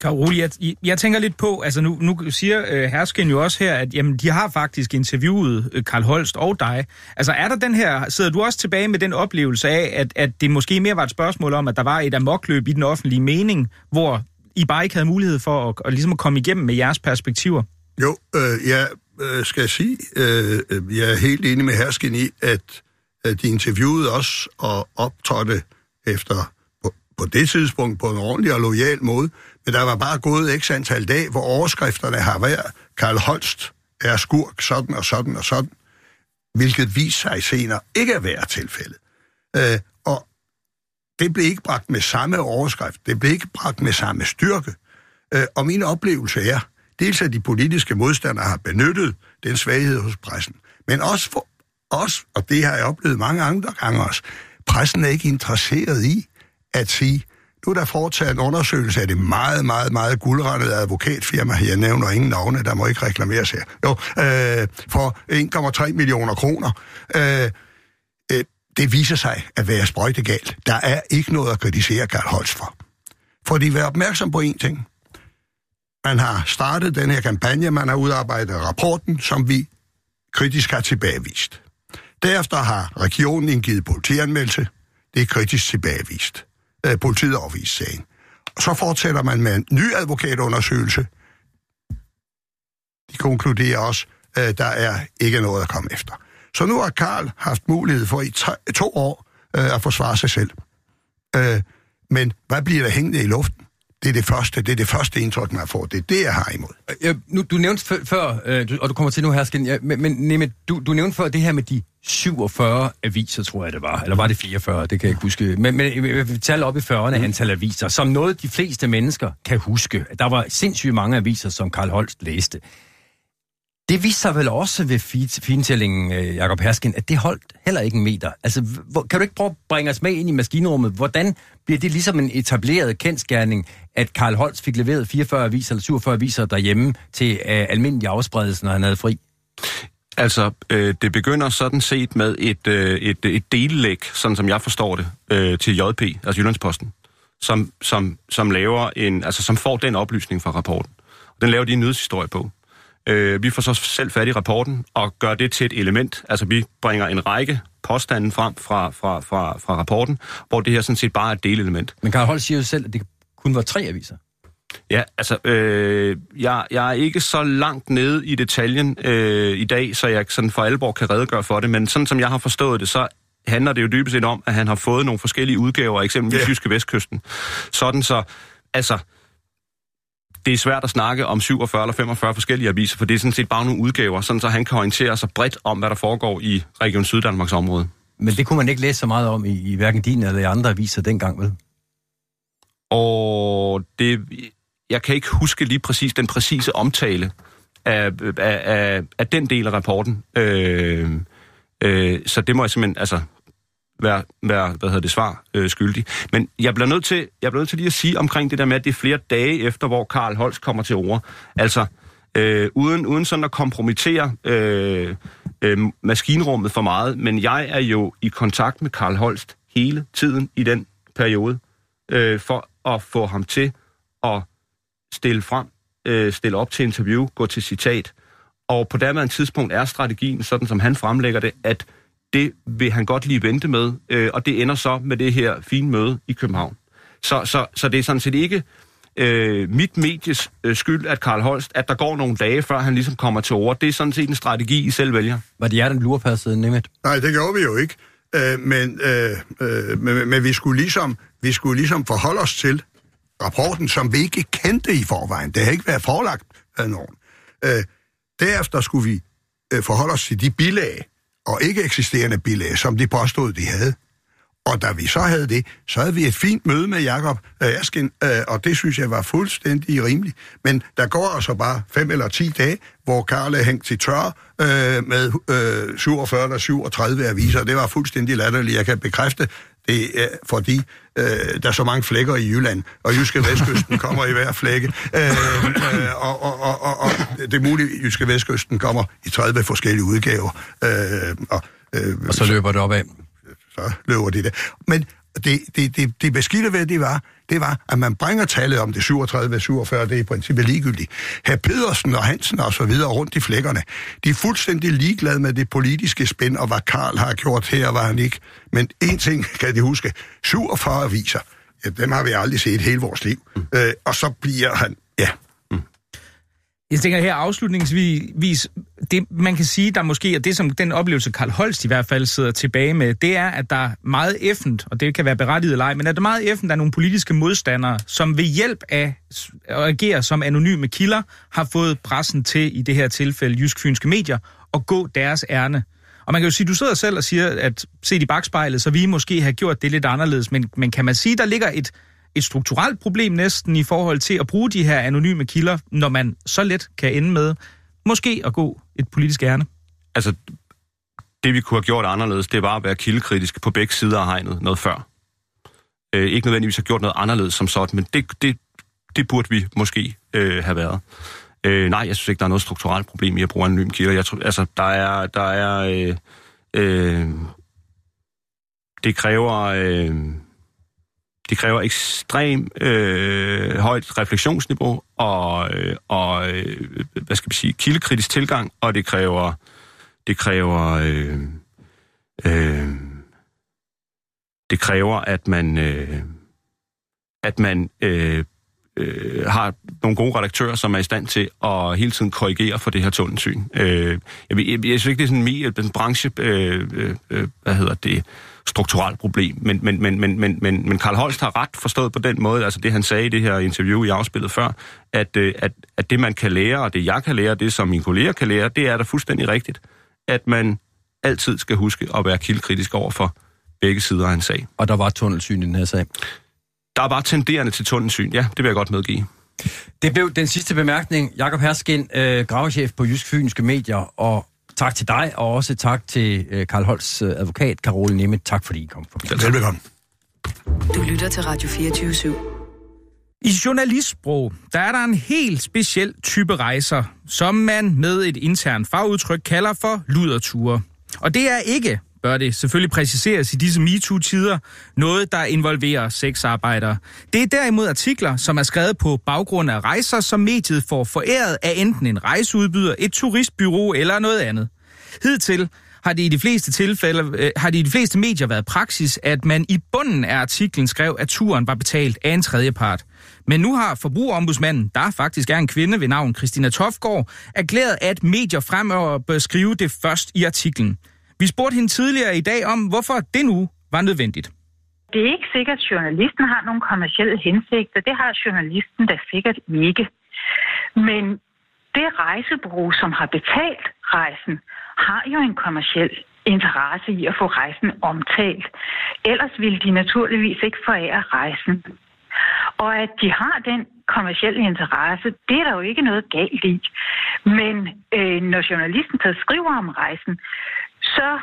Karoli, jeg, jeg tænker lidt på, altså nu, nu siger øh, Hersken jo også her, at jamen, de har faktisk interviewet øh, Karl Holst og dig. Altså er der den her, sidder du også tilbage med den oplevelse af, at, at det måske mere var et spørgsmål om, at der var et amokløb i den offentlige mening, hvor I bare ikke havde mulighed for at, at, ligesom at komme igennem med jeres perspektiver? Jo, øh, jeg øh, skal sige, øh, øh, jeg er helt enig med Hersken i, at, at de interviewede os og optrådte efter på, på det tidspunkt på en ordentlig og lojal måde, der var bare gået x antal dage, hvor overskrifterne har været, Karl Holst er skurk, sådan og sådan og sådan, hvilket viser sig senere ikke at være tilfældet. Øh, og det blev ikke bragt med samme overskrift, det blev ikke bragt med samme styrke. Øh, og min oplevelse er, dels at de politiske modstandere har benyttet den svaghed hos pressen, men også for os, og det har jeg oplevet mange andre gange også, pressen er ikke interesseret i at sige, nu er der foretaget en undersøgelse af det meget, meget, meget guldrettede advokatfirma. Jeg nævner ingen navne, der må ikke reklameres her. Jo, øh, for 1,3 millioner kroner. Øh, øh, det viser sig at være sprøjtegalt. Der er ikke noget at kritisere Karl Holst for. Fordi vær opmærksom på én ting. Man har startet den her kampagne, man har udarbejdet rapporten, som vi kritisk har tilbagevist. Derefter har regionen indgivet politianmeldelse. Det er kritisk tilbagevist. Øh, politiet afvist sagen. Og så fortsætter man med en ny advokatundersøgelse. De konkluderer også, at der er ikke noget at komme efter. Så nu har Karl haft mulighed for i to år øh, at forsvare sig selv. Øh, men hvad bliver der hængende i luften? Det er det første, det er det første indtryk, man får. Det er det, jeg har imod. Ja, nu, du nævnte før, øh, du, og du kommer til nu, Hersken, ja, men, men Nemme, du, du nævnte før det her med de 47 aviser, tror jeg det var. Eller var det 44? Det kan jeg ikke huske. Men, men vi taler op i 40'erne mm. antal aviser, som noget de fleste mennesker kan huske. Der var sindssygt mange aviser, som Karl Holst læste. Det viste sig vel også ved fintællingen, øh, Jakob Hersken, at det holdt heller ikke en meter. Altså, hvor, kan du ikke prøve at bringe os med ind i maskinrummet? Hvordan bliver det ligesom en etableret kendskærning, at Karl Holst fik leveret 44 aviser eller 47 aviser derhjemme til uh, almindelig afspredelse, når han havde fri? Altså, øh, det begynder sådan set med et, øh, et, et dellæg, sådan som jeg forstår det, øh, til JP, altså Jyllandsposten, som, som, som laver en, altså som får den oplysning fra rapporten. Den laver de en nyhedshistorie på. Øh, vi får så selv fat i rapporten og gør det til et element. Altså vi bringer en række påstanden frem fra, fra, fra, fra rapporten, hvor det her sådan set bare er et delelement. Men Karl Holt siger jo selv, at det kun var tre aviser. Ja, altså, øh, jeg, jeg er ikke så langt nede i detaljen øh, i dag, så jeg sådan for alvor kan redegøre for det, men sådan som jeg har forstået det, så handler det jo dybest set om, at han har fået nogle forskellige udgaver, eksempelvis ja. Jyske Vestkysten. Sådan så, altså, det er svært at snakke om 47 eller 45 forskellige aviser, for det er sådan set bare nogle udgaver, sådan så han kan orientere sig bredt om, hvad der foregår i Region Syddanmarks område. Men det kunne man ikke læse så meget om i, i hverken din eller i andre aviser dengang, vel? Og det, jeg kan ikke huske lige præcis den præcise omtale af, af, af, af den del af rapporten. Øh, øh, så det må jeg simpelthen, altså, være, være hvad hedder det, svar øh, skyldig. Men jeg bliver, nødt til, jeg bliver nødt til lige at sige omkring det der med, at det er flere dage efter, hvor Karl Holst kommer til ord. Altså, øh, uden, uden sådan at kompromittere øh, øh, maskinrummet for meget, men jeg er jo i kontakt med Karl Holst hele tiden i den periode, øh, for at få ham til at stille frem, øh, stille op til interview, gå til citat. Og på daværende tidspunkt er strategien, sådan som han fremlægger det, at det vil han godt lige vente med, øh, og det ender så med det her fine møde i København. Så, så, så det er sådan set ikke øh, mit medies øh, skyld, at Karl Holst, at der går nogle dage, før han ligesom kommer til ord. Det er sådan set en strategi, I selv vælger. Var det jer, den lurpassede, Nemeth? Nej, det gjorde vi jo ikke. Øh, men, øh, øh, men, men vi, skulle ligesom, vi skulle ligesom forholde os til rapporten, som vi ikke kendte i forvejen. Det har ikke været forelagt af nogen. Øh, derefter skulle vi øh, forholde os til de bilag, og ikke eksisterende bilag, som de påstod, de havde. Og da vi så havde det, så havde vi et fint møde med Jakob øh, Asken, øh, og det synes jeg var fuldstændig rimeligt. Men der går altså bare fem eller ti dage, hvor Karl er hængt til tør øh, med øh, 47 eller 37 aviser. Det var fuldstændig latterligt. Jeg kan bekræfte, det er fordi, øh, der er så mange flækker i Jylland, og Jyske Vestkysten kommer i hver flække. Øh, øh, og, og, og, og, og det er muligt, at Jyske Vestkysten kommer i 30 forskellige udgaver. Øh, og, øh, og så løber det op af. Så løber det. Men det, det, det, det beskidte ved det var, det var, at man bringer tallet om det 37, 47, det er i princippet ligegyldigt. Herr Pedersen og Hansen og så videre rundt i flækkerne, de er fuldstændig ligeglade med det politiske spænd, og hvad Karl har gjort her, hvad han ikke. Men en ting kan de huske, 47 aviser, ja, dem har vi aldrig set hele vores liv. Mm. Øh, og så bliver han, ja, jeg tænker her afslutningsvis, det man kan sige, der måske, og det som den oplevelse Karl Holst i hvert fald sidder tilbage med, det er, at der er meget effent, og det kan være berettiget eller ej, men at der er meget effent, der nogle politiske modstandere, som ved hjælp af at agere som anonyme kilder, har fået pressen til, i det her tilfælde jysk-fynske medier, at gå deres ærne. Og man kan jo sige, du sidder selv og siger, at set i bagspejlet, så vi måske have gjort det lidt anderledes, men, men kan man sige, der ligger et et strukturelt problem næsten i forhold til at bruge de her anonyme kilder, når man så let kan ende med måske at gå et politisk ærne? Altså, det vi kunne have gjort anderledes, det var at være kildekritiske på begge sider af hegnet noget før. øh, ikke nødvendigvis have gjort noget anderledes som sådan, men det, det, det burde vi måske øh, have været. Øh, nej, jeg synes ikke, der er noget strukturelt problem i at bruge anonym kilder. Jeg tror, altså, der er... Der er øh, øh, det kræver... Øh, det kræver ekstrem øh, højt refleksionsniveau og, øh, og øh, hvad skal vi sige, kildekritisk tilgang, og det kræver det kræver øh, øh, det kræver at man øh, at man øh, øh, har nogle gode redaktører, som er i stand til at hele tiden korrigere for det her tunnelsyn. Øh, jeg, jeg, jeg synes ikke, det er sådan en, en branche, øh, øh, øh, hvad hedder det, strukturelt problem. Men, men, men, men, men, men, men Karl Holst har ret forstået på den måde, altså det han sagde i det her interview, i afspillet før, at, øh, at, at det man kan lære, og det jeg kan lære, det som mine kolleger kan lære, det er da fuldstændig rigtigt, at man altid skal huske at være kildekritisk over for begge sider af en sag. Og der var tunnelsyn i den her sag? Der var tenderende til tunnelsyn, ja, det vil jeg godt medgive. Det blev den sidste bemærkning. Jakob Herskin, øh, gravchef på Jysk Fynske Medier, og tak til dig, og også tak til øh, Karl Holts øh, advokat, Karol Nemeth. Tak fordi I kom forbi. Velbekomme. Du lytter til Radio 24 /7. I journalistsprog, der er der en helt speciel type rejser, som man med et internt fagudtryk kalder for luderture. Og det er ikke, bør det selvfølgelig præciseres i disse MeToo-tider, noget, der involverer sexarbejdere. Det er derimod artikler, som er skrevet på baggrund af rejser, som mediet får foræret af enten en rejseudbyder, et turistbyrå eller noget andet. Hidtil har det i de fleste tilfælde, øh, har det i de fleste medier været praksis, at man i bunden af artiklen skrev, at turen var betalt af en tredjepart. Men nu har forbrugerombudsmanden, der faktisk er en kvinde ved navn Christina Tofgaard, erklæret, at medier fremover bør skrive det først i artiklen. Vi spurgte hende tidligere i dag om, hvorfor det nu var nødvendigt. Det er ikke sikkert, at journalisten har nogle kommersielle hensigter. Det har journalisten da sikkert ikke. Men det rejsebureau, som har betalt rejsen, har jo en kommersiel interesse i at få rejsen omtalt. Ellers ville de naturligvis ikke forære rejsen. Og at de har den kommersielle interesse, det er der jo ikke noget galt i. Men øh, når journalisten så skriver om rejsen, så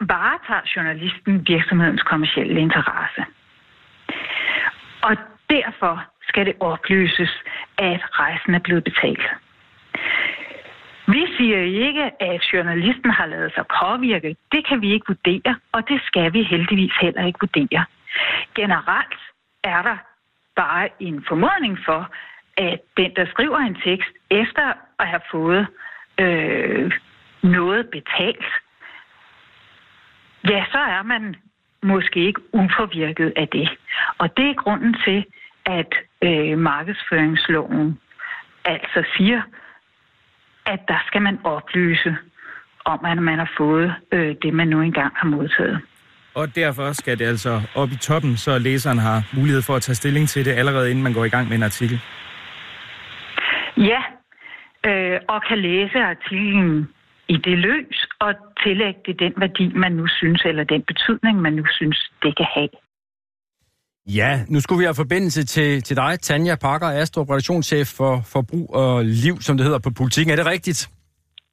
varetager journalisten virksomhedens kommersielle interesse. Og derfor skal det oplyses, at rejsen er blevet betalt. Vi siger ikke, at journalisten har lavet sig påvirke. Det kan vi ikke vurdere, og det skal vi heldigvis heller ikke vurdere. Generelt er der bare en formodning for, at den, der skriver en tekst, efter at have fået øh, noget betalt, ja, så er man måske ikke upåvirket af det. Og det er grunden til, at øh, markedsføringsloven altså siger, at der skal man oplyse om, at man har fået øh, det, man nu engang har modtaget. Og derfor skal det altså op i toppen, så læseren har mulighed for at tage stilling til det, allerede inden man går i gang med en artikel. Ja, øh, og kan læse artiklen i det løs og tillægge det den værdi, man nu synes, eller den betydning, man nu synes, det kan have. Ja, nu skulle vi have forbindelse til, til dig, Tanja Parker, Astrup, redaktionschef for Forbrug og Liv, som det hedder på politikken. Er det rigtigt?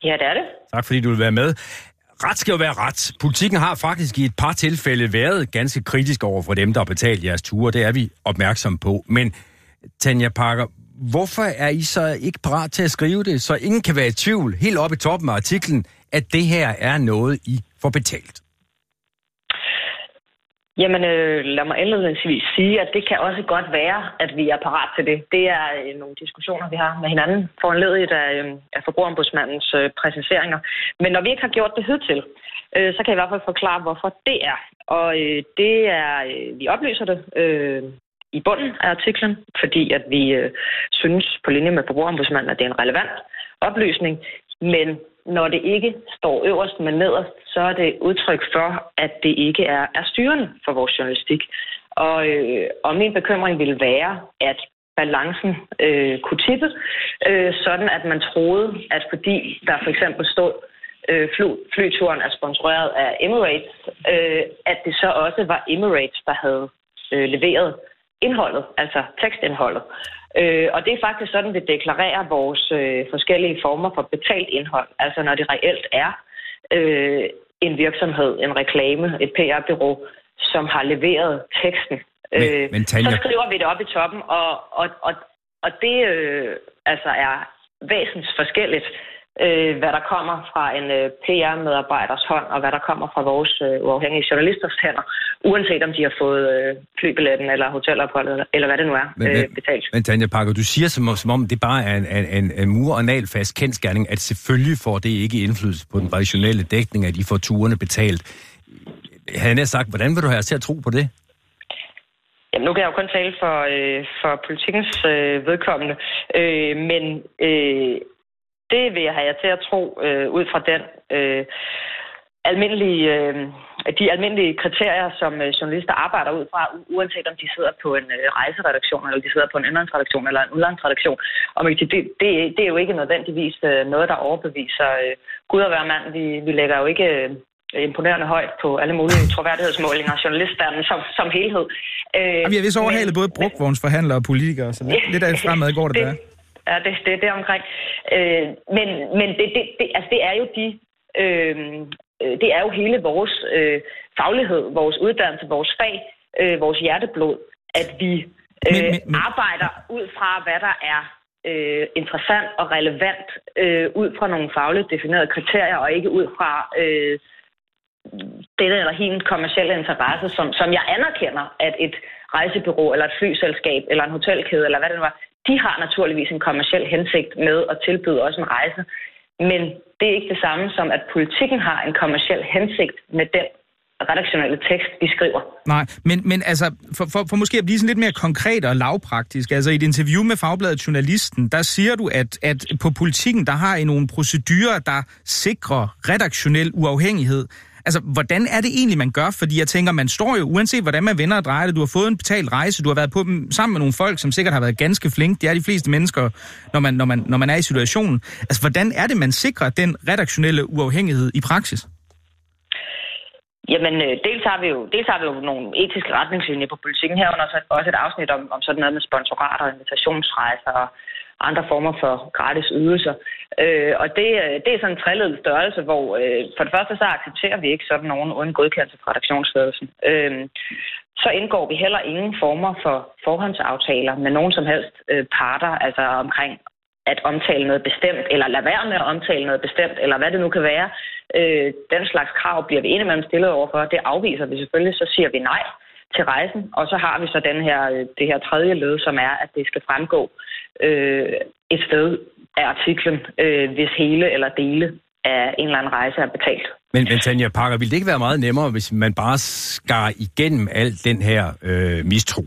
Ja, det er det. Tak fordi du vil være med. Ret skal jo være ret. Politikken har faktisk i et par tilfælde været ganske kritisk over for dem, der har betalt jeres ture. Det er vi opmærksom på. Men Tanja Parker, hvorfor er I så ikke parat til at skrive det, så ingen kan være i tvivl, helt oppe i toppen af artiklen, at det her er noget, I får betalt? Jamen, øh, lad mig indledningsvis sige, at det kan også godt være, at vi er parat til det. Det er øh, nogle diskussioner, vi har med hinanden, foranledet af, øh, af forbrugerombudsmandens øh, præsenteringer. Men når vi ikke har gjort det hidtil, øh, så kan jeg i hvert fald forklare, hvorfor det er. Og øh, det er, øh, vi oplyser det øh, i bunden af artiklen, fordi at vi øh, synes på linje med forbrugerombudsmanden, at det er en relevant oplysning. Men når det ikke står øverst, men nederst, så er det udtryk for, at det ikke er, er styrende for vores journalistik. Og, øh, og min bekymring ville være, at balancen øh, kunne tippe, øh, sådan at man troede, at fordi der for eksempel stod, øh, fly, flyturen er sponsoreret af Emirates, øh, at det så også var Emirates, der havde øh, leveret indholdet, altså tekstindholdet. Øh, og det er faktisk sådan, vi deklarerer vores øh, forskellige former for betalt indhold. Altså når det reelt er øh, en virksomhed, en reklame, et PR-bureau, som har leveret teksten Men, Øh, men Tanja, Så skriver vi det op i toppen, og, og, og, og det øh, altså er væsens forskelligt, øh, hvad der kommer fra en øh, PR-medarbejders hånd, og hvad der kommer fra vores øh, uafhængige journalisters hænder, uanset om de har fået øh, flybilletten eller hotelophold, eller, eller hvad det nu er, Men- øh, betalt. men Tanja Pakker, du siger som, som om, det bare er en, en, en, en mur- og nalfast kendskærning, at selvfølgelig får det ikke indflydelse på den traditionelle dækning, at de får turene betalt. Han har sagt, hvordan vil du have os til at tro på det? Jamen, nu kan jeg jo kun tale for, øh, for politikens øh, vedkommende, øh, men øh, det vil jeg have jer til at tro øh, ud fra den øh, almindelige, øh, de almindelige kriterier, som øh, journalister arbejder ud fra, uanset om de sidder på en øh, rejseredaktion, eller de sidder på en indlandsredaktion eller en udlandsredaktion. Og man kan sige, det, det, det er jo ikke nødvendigvis øh, noget, der overbeviser øh, Gud og hver mand. Vi, vi lægger jo ikke øh, imponerende højt på alle mulige troværdighedsmålinger, journaliststanden som, som helhed. Øh, Og vi har vist overhalet men- både brugvognsforhandlere og politikere, så lidt, lidt af fremad går det, det, der. Ja, det, det er det omkring. Øh, men men det, det, det, altså det er jo de... Øh, øh, det er jo hele vores øh, faglighed, vores uddannelse, vores fag, øh, vores hjerteblod, at vi øh, Men- men- men- arbejder ud fra, hvad der er øh, interessant og relevant, øh, ud fra nogle fagligt definerede kriterier, og ikke ud fra øh, dette eller hin kommersielle interesse, som, som jeg anerkender, at et rejsebyrå eller et flyselskab eller en hotelkæde eller hvad det nu var, de har naturligvis en kommersiel hensigt med at tilbyde os en rejse. Men det er ikke det samme som, at politikken har en kommersiel hensigt med den redaktionelle tekst, vi skriver. Nej, men, men altså, for, for, for måske at blive sådan lidt mere konkret og lavpraktisk, altså i et interview med Fagbladet Journalisten, der siger du, at, at på politikken, der har I nogle procedurer, der sikrer redaktionel uafhængighed. Altså, hvordan er det egentlig, man gør? Fordi jeg tænker, man står jo, uanset hvordan man vender og drejer det, du har fået en betalt rejse, du har været på dem sammen med nogle folk, som sikkert har været ganske flinke. Det er de fleste mennesker, når man, når man, når man er i situationen. Altså, hvordan er det, man sikrer den redaktionelle uafhængighed i praksis? Jamen, øh, dels har, vi jo, dels har vi jo nogle etiske retningslinjer på politikken herunder, så også et afsnit om, om sådan noget med sponsorater og invitationsrejser og andre former for gratis ydelser. Øh, og det, øh, det er sådan en træledet størrelse, hvor øh, for det første så accepterer vi ikke sådan nogen uden godkendelse fra redaktionsledelsen. Øh, så indgår vi heller ingen former for forhåndsaftaler med nogen som helst øh, parter, altså omkring at omtale noget bestemt, eller lade være med at omtale noget bestemt, eller hvad det nu kan være. Øh, den slags krav bliver vi indimellem stillet overfor. Det afviser vi selvfølgelig, så siger vi nej til rejsen. Og så har vi så den her, øh, det her tredje led, som er, at det skal fremgå øh, et sted af artiklen, øh, hvis hele eller dele af en eller anden rejse er betalt. Men, men Tanja Pakker, ville det ikke være meget nemmere, hvis man bare skar igennem al den her øh, mistro?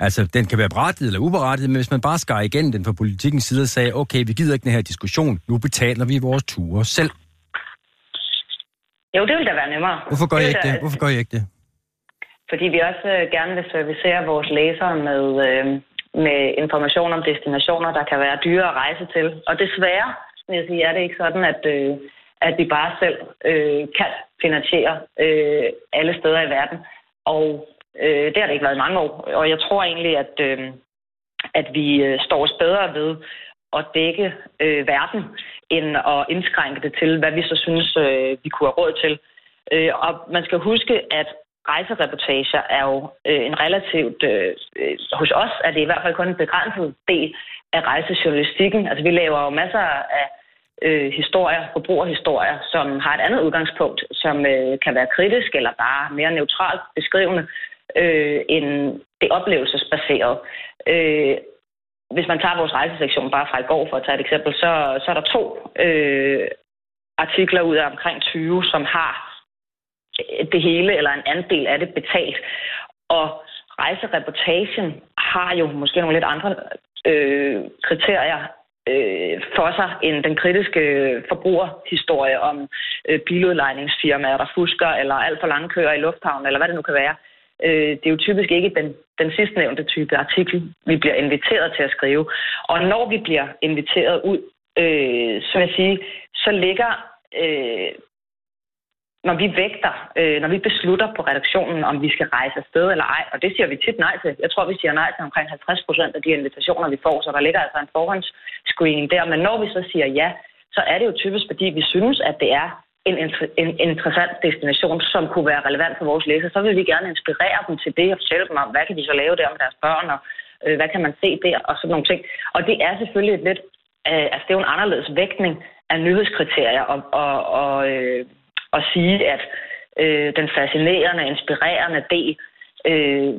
Altså, den kan være berettiget eller uberettiget, men hvis man bare skar igennem den fra politikens side og sagde, okay, vi gider ikke den her diskussion, nu betaler vi vores ture selv. Jo, det vil da være nemmere. Hvorfor gør I vil ikke da- det? Hvorfor gør I ikke det? Fordi vi også øh, gerne vil servicere vores læsere med, øh, med information om destinationer, der kan være dyre at rejse til. Og desværre, vil jeg sige, er det ikke sådan, at, øh, at vi bare selv øh, kan finansiere øh, alle steder i verden. Og øh, det har det ikke været i mange år. Og jeg tror egentlig, at, øh, at vi øh, står os bedre ved at dække øh, verden, end at indskrænke det til, hvad vi så synes, øh, vi kunne have råd til. Øh, og man skal huske, at rejsereportager er jo øh, en relativt... Øh, øh, hos os er det i hvert fald kun en begrænset del af rejsejournalistikken. Altså vi laver jo masser af øh, historier, forbrugerhistorier, som har et andet udgangspunkt, som øh, kan være kritisk eller bare mere neutralt beskrivende øh, end det oplevelsesbaserede. Øh, hvis man tager vores rejsesektion bare fra i går, for at tage et eksempel, så, så er der to øh, artikler ud af omkring 20, som har det hele eller en andel af det betalt. Og rejsereportagen har jo måske nogle lidt andre øh, kriterier øh, for sig end den kritiske forbrugerhistorie om øh, biludlejningsfirmaer, der fusker, eller alt for lange køer i lufthavnen, eller hvad det nu kan være. Øh, det er jo typisk ikke den, den sidstnævnte type artikel, vi bliver inviteret til at skrive. Og når vi bliver inviteret ud, øh, så vil jeg sige, så ligger øh, når vi vægter, øh, når vi beslutter på redaktionen, om vi skal rejse afsted eller ej, og det siger vi tit nej til. Jeg tror, vi siger nej til omkring 50 procent af de invitationer, vi får, så der ligger altså en forhåndsscreening der. Men når vi så siger ja, så er det jo typisk, fordi vi synes, at det er en, en interessant destination, som kunne være relevant for vores læsere, så vil vi gerne inspirere dem til det og fortælle dem om, hvad kan de så lave der med deres børn, og øh, hvad kan man se der, og sådan nogle ting. Og det er selvfølgelig et lidt, øh, altså det er jo en anderledes vægtning af nyhedskriterier, og, og, og, øh, og sige, at øh, den fascinerende, inspirerende del øh,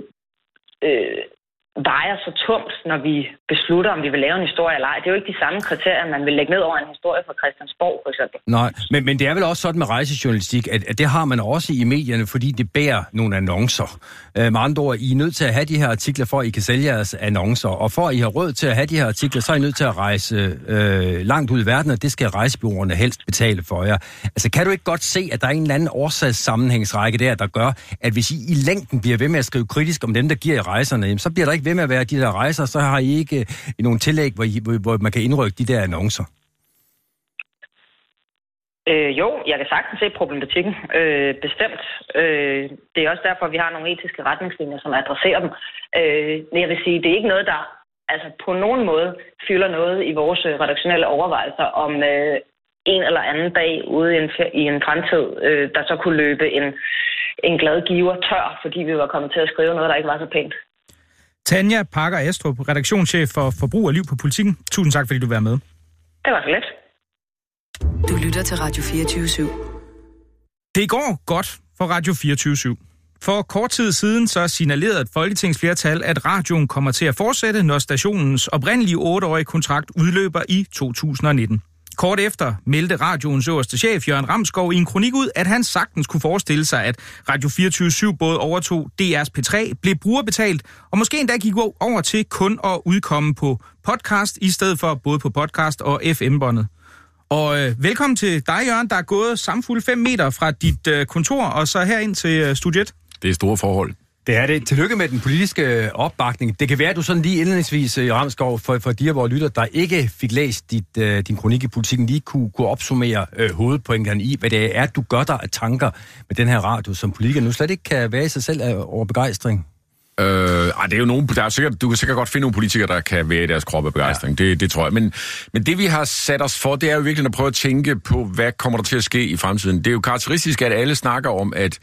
øh, vejer så tungt, når vi beslutter, om vi vil lave en historie eller ej. Det er jo ikke de samme kriterier, man vil lægge ned over en historie fra Christiansborg, for eksempel. Nej, men, men det er vel også sådan med rejsejournalistik, at, at det har man også i medierne, fordi det bærer nogle annoncer. Øh, med andre ord, I er nødt til at have de her artikler, for at I kan sælge jeres annoncer. Og for at I har råd til at have de her artikler, så er I nødt til at rejse øh, langt ud i verden, og det skal rejsebyråerne helst betale for jer. Altså, kan du ikke godt se, at der er en eller anden årsagssammenhængsrække der, der gør, at hvis I i længden bliver ved med at skrive kritisk om dem, der giver rejserne, så bliver der ikke ved med at være de der rejser, så har I ikke øh, nogen tillæg, hvor, I, hvor man kan indrykke de der annoncer. Øh, jo, jeg kan sagtens se problematikken. Øh, bestemt. Øh, det er også derfor, vi har nogle etiske retningslinjer, som adresserer dem. Øh, men jeg vil sige, det er ikke noget, der altså på nogen måde fylder noget i vores øh, redaktionelle overvejelser om øh, en eller anden dag ude i en, i en fremtid, øh, der så kunne løbe en, en glad giver tør, fordi vi var kommet til at skrive noget, der ikke var så pænt. Tanja Parker Astrup, redaktionschef for Forbrug og Liv på Politikken. Tusind tak, fordi du var med. Det var så let. Du lytter til Radio 24 /7. Det går godt for Radio 24 /7. For kort tid siden så signalerede et folketingsflertal, at radioen kommer til at fortsætte, når stationens oprindelige 8-årige kontrakt udløber i 2019. Kort efter meldte radioens øverste chef, Jørgen Ramskov, i en kronik ud, at han sagtens kunne forestille sig, at Radio 24 både overtog DR's P3, blev brugerbetalt, og måske endda gik over til kun at udkomme på podcast, i stedet for både på podcast og FM-båndet. Og øh, velkommen til dig, Jørgen, der er gået samfuld 5 meter fra dit øh, kontor og så herind til øh, studiet. Det er store forhold. Det er det. Tillykke med den politiske opbakning. Det kan være, at du sådan lige indledningsvis, i Ramskov, for, for de af vores lytter, der ikke fik læst dit, uh, din kronik i politikken, lige kunne, kunne opsummere uh, hovedpointerne i, hvad det er, du gør dig af tanker med den her radio, som politiker nu slet ikke kan være i sig selv over begejstring. Øh, ej, det er jo nogen, der er sikkert, du kan sikkert godt finde nogle politikere, der kan være i deres krop af begejstring. Ja. Det, det tror jeg. Men, men det vi har sat os for, det er jo virkelig at prøve at tænke på, hvad kommer der til at ske i fremtiden. Det er jo karakteristisk, at alle snakker om, at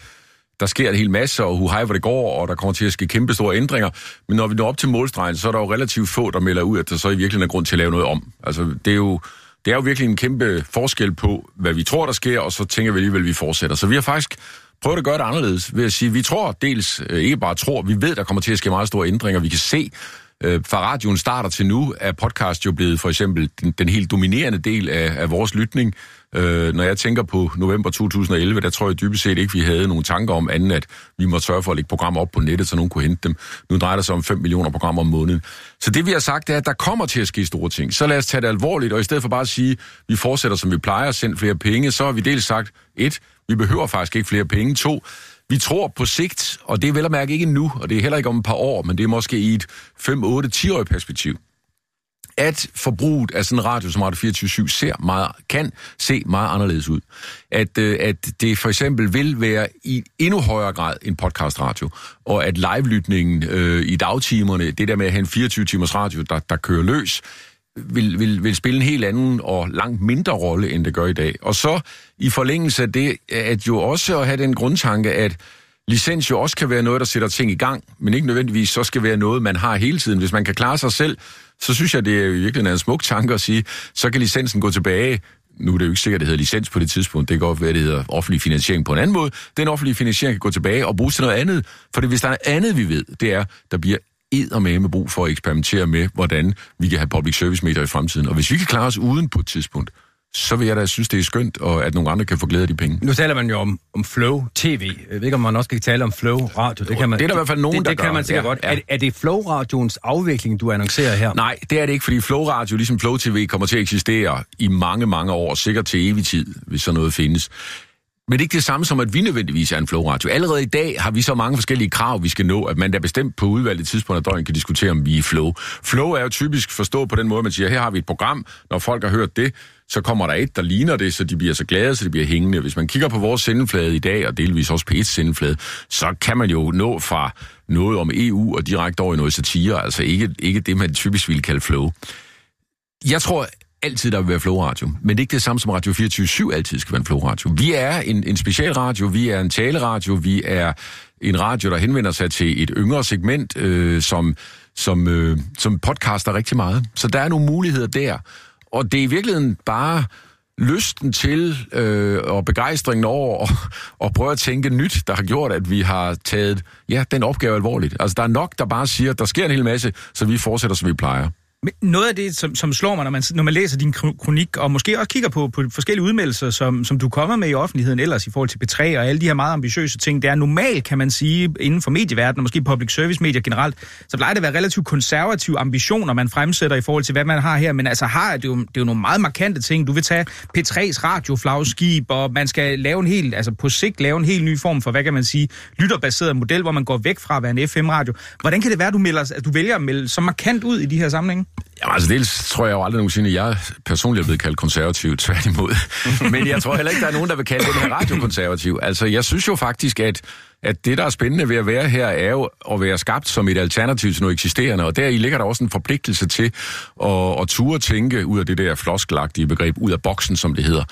der sker en hel masse, og huhej, hvor det går, og der kommer til at ske kæmpe store ændringer. Men når vi når op til målstregen, så er der jo relativt få, der melder ud, at der så i virkeligheden er grund til at lave noget om. Altså, det er jo, det er jo virkelig en kæmpe forskel på, hvad vi tror, der sker, og så tænker vi alligevel, at vi fortsætter. Så vi har faktisk prøvet at gøre det anderledes ved at sige, at vi tror dels, øh, ikke bare tror, vi ved, der kommer til at ske meget store ændringer. Vi kan se, øh, fra radioen starter til nu, er podcast jo blevet for eksempel den, den helt dominerende del af, af vores lytning. Øh, når jeg tænker på november 2011, der tror jeg dybest set ikke, vi havde nogen tanker om andet, at vi må sørge for at lægge programmer op på nettet, så nogen kunne hente dem. Nu drejer det sig om 5 millioner programmer om måneden. Så det vi har sagt er, at der kommer til at ske store ting. Så lad os tage det alvorligt, og i stedet for bare at sige, at vi fortsætter som vi plejer at sende flere penge, så har vi dels sagt, et, vi behøver faktisk ikke flere penge. To, vi tror på sigt, og det er vel at mærke ikke nu, og det er heller ikke om et par år, men det er måske i et 5, 8, 10-årigt perspektiv at forbruget af sådan en radio som Radio 24 ser meget, kan se meget anderledes ud. At, øh, at det for eksempel vil være i endnu højere grad en podcastradio, og at live-lytningen øh, i dagtimerne, det der med at have en 24-timers radio, der, der kører løs, vil, vil, vil spille en helt anden og langt mindre rolle, end det gør i dag. Og så i forlængelse af det, at jo også at have den grundtanke, at licens jo også kan være noget, der sætter ting i gang, men ikke nødvendigvis så skal være noget, man har hele tiden. Hvis man kan klare sig selv, så synes jeg, det er virkelig en smuk tanke at sige, så kan licensen gå tilbage. Nu er det jo ikke sikkert, at det hedder licens på det tidspunkt. Det kan godt være, at det hedder offentlig finansiering på en anden måde. Den offentlige finansiering kan gå tilbage og bruges til noget andet. For hvis der er andet, vi ved, det er, der bliver med brug for at eksperimentere med, hvordan vi kan have public service medier i fremtiden. Og hvis vi kan klare os uden på et tidspunkt, så vil jeg da synes, det er skønt, og at nogle andre kan få glæde af de penge. Nu taler man jo om, om Flow TV. Jeg ved ikke, om man også kan tale om Flow Radio. Det, kan man, det er der i hvert fald nogen, det, der det kan man sikkert ja, godt. Ja. Er, er det Flow Radions afvikling, du annoncerer her? Nej, det er det ikke, fordi Flow Radio, ligesom Flow TV, kommer til at eksistere i mange, mange år, sikkert til evig tid, hvis sådan noget findes. Men det er ikke det samme som, at vi nødvendigvis er en flow-radio. Allerede i dag har vi så mange forskellige krav, vi skal nå, at man da bestemt på udvalgte tidspunkt af døgn kan diskutere, om vi er flow. Flow er jo typisk forstået på den måde, man siger, her har vi et program, når folk har hørt det, så kommer der et, der ligner det, så de bliver så glade, så de bliver hængende. Hvis man kigger på vores sendeflade i dag, og delvis også på et sendeflade, så kan man jo nå fra noget om EU og direkte over i noget satire, altså ikke, ikke det, man typisk ville kalde flow. Jeg tror, altid, der vil være flowradio, Men det er ikke det samme som Radio 24-7 altid skal være en flowradio. Vi er en, en specialradio, vi er en taleradio, vi er en radio, der henvender sig til et yngre segment, øh, som, som, øh, som podcaster rigtig meget. Så der er nogle muligheder der. Og det er i virkeligheden bare lysten til øh, og begejstringen over at, at prøve at tænke nyt, der har gjort, at vi har taget ja, den opgave alvorligt. Altså, der er nok, der bare siger, at der sker en hel masse, så vi fortsætter, som vi plejer. Men noget af det, som, som slår mig, når man, når man læser din kronik, og måske også kigger på, på forskellige udmeldelser, som, som du kommer med i offentligheden ellers i forhold til B3 og alle de her meget ambitiøse ting, det er normalt, kan man sige, inden for medieverdenen, og måske public service medier generelt, så plejer det at være relativt konservative ambitioner, man fremsætter i forhold til, hvad man har her. Men altså har det jo, det er jo nogle meget markante ting. Du vil tage P3's radioflagskib, og man skal lave en helt, altså på sigt lave en helt ny form for, hvad kan man sige, lytterbaseret model, hvor man går væk fra at være en FM-radio. Hvordan kan det være, at du, melder, at du vælger at melde så markant ud i de her sammenhænge? Ja, altså dels tror jeg jo aldrig nogensinde, at jeg personligt er blevet kaldt konservativ, tværtimod. Men jeg tror heller ikke, der er nogen, der vil kalde den her radiokonservativ. Altså, jeg synes jo faktisk, at, at det, der er spændende ved at være her, er jo at være skabt som et alternativ til noget eksisterende, og der i ligger der også en forpligtelse til at, at ture tænke ud af det der floskelagtige begreb, ud af boksen, som det hedder.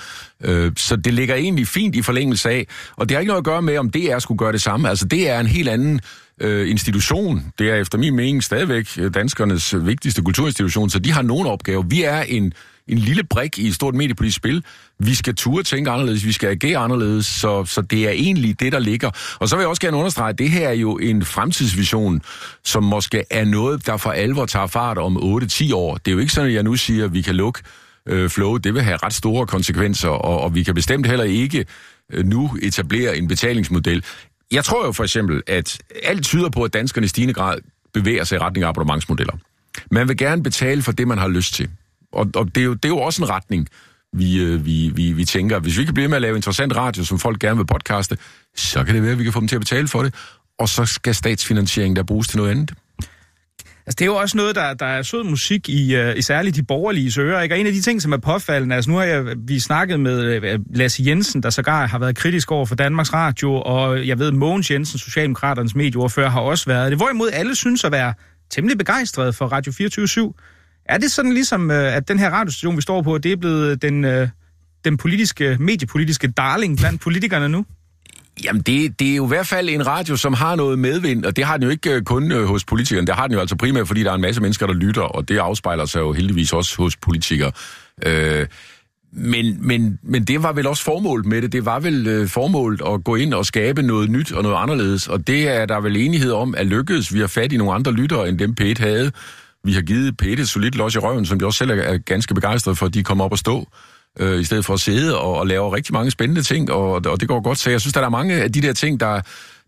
Øh, så det ligger egentlig fint i forlængelse af, og det har ikke noget at gøre med, om DR skulle gøre det samme. Altså, det er en helt anden øh, institution. Det er efter min mening stadigvæk øh, danskernes vigtigste kulturinstitution, så de har nogle opgaver. Vi er en, en lille brik i et stort mediepolitisk spil. Vi skal ture tænke anderledes, vi skal agere anderledes, så, så det er egentlig det, der ligger. Og så vil jeg også gerne understrege, at det her er jo en fremtidsvision, som måske er noget, der for alvor tager fart om 8-10 år. Det er jo ikke sådan, at jeg nu siger, at vi kan lukke øh, flow. Det vil have ret store konsekvenser, og, og vi kan bestemt heller ikke øh, nu etablere en betalingsmodel. Jeg tror jo for eksempel, at alt tyder på, at danskerne i stigende grad bevæger sig i retning af abonnementsmodeller. Man vil gerne betale for det, man har lyst til. Og, og det, er jo, det er jo også en retning, vi, øh, vi, vi, vi tænker. Hvis vi kan blive med at lave interessant radio, som folk gerne vil podcaste, så kan det være, at vi kan få dem til at betale for det. Og så skal statsfinansieringen der bruges til noget andet. Altså, det er jo også noget, der, der er sød musik i, uh, i særligt de borgerlige ører. Ikke? Og en af de ting, som er påfaldende, altså nu har jeg, vi snakket med uh, Lasse Jensen, der sågar har været kritisk over for Danmarks Radio, og jeg ved, Mogens Jensen, Socialdemokraternes medieordfører, har også været det. Hvorimod alle synes at være temmelig begejstrede for Radio 24 /7. Er det sådan ligesom, uh, at den her radiostation, vi står på, det er blevet den, uh, den politiske, mediepolitiske darling blandt politikerne nu? Jamen, det, det er jo i hvert fald en radio, som har noget medvind, og det har den jo ikke øh, kun øh, hos politikerne. Det har den jo altså primært, fordi der er en masse mennesker, der lytter, og det afspejler sig jo heldigvis også hos politikere. Øh, men, men, men det var vel også formålet med det. Det var vel øh, formålet at gå ind og skabe noget nyt og noget anderledes, og det er der vel enighed om at lykkedes. Vi har fat i nogle andre lyttere, end dem P1 havde. Vi har givet P1 et solidt los i røven, som de også selv er ganske begejstrede for, at de kommer op og stå øh, i stedet for at sidde og, og lave rigtig mange spændende ting, og, og det går godt. Så jeg synes, der er mange af de der ting, der,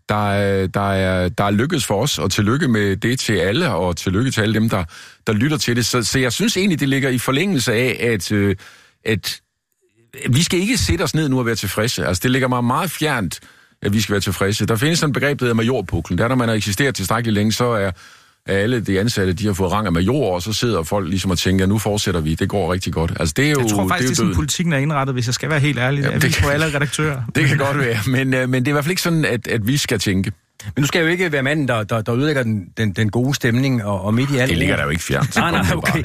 der, der, er, der er lykkedes for os, og tillykke med det til alle, og tillykke til alle dem, der, der lytter til det. Så, så jeg synes egentlig, det ligger i forlængelse af, at, øh, at vi skal ikke sætte os ned nu og være tilfredse. Altså, det ligger mig meget fjernt, at vi skal være tilfredse. Der findes sådan et begreb, der hedder majorpuklen. Der, når man har eksisteret tilstrækkeligt længe, så er alle de ansatte, de har fået rang af major, og så sidder folk ligesom og tænker, nu fortsætter vi, det går rigtig godt. Altså, det er jo, jeg tror faktisk, det er, er sådan, politikken er indrettet, hvis jeg skal være helt ærlig. Jamen, det kan, på alle redaktører. Det kan godt være, men, øh, men det er i hvert fald ikke sådan, at, at vi skal tænke. Men nu skal jeg jo ikke være manden, der, der, der ødelægger den, den, den gode stemning og, og midt i alt. Det ligger der jo ikke fjernt. nej, nej, okay.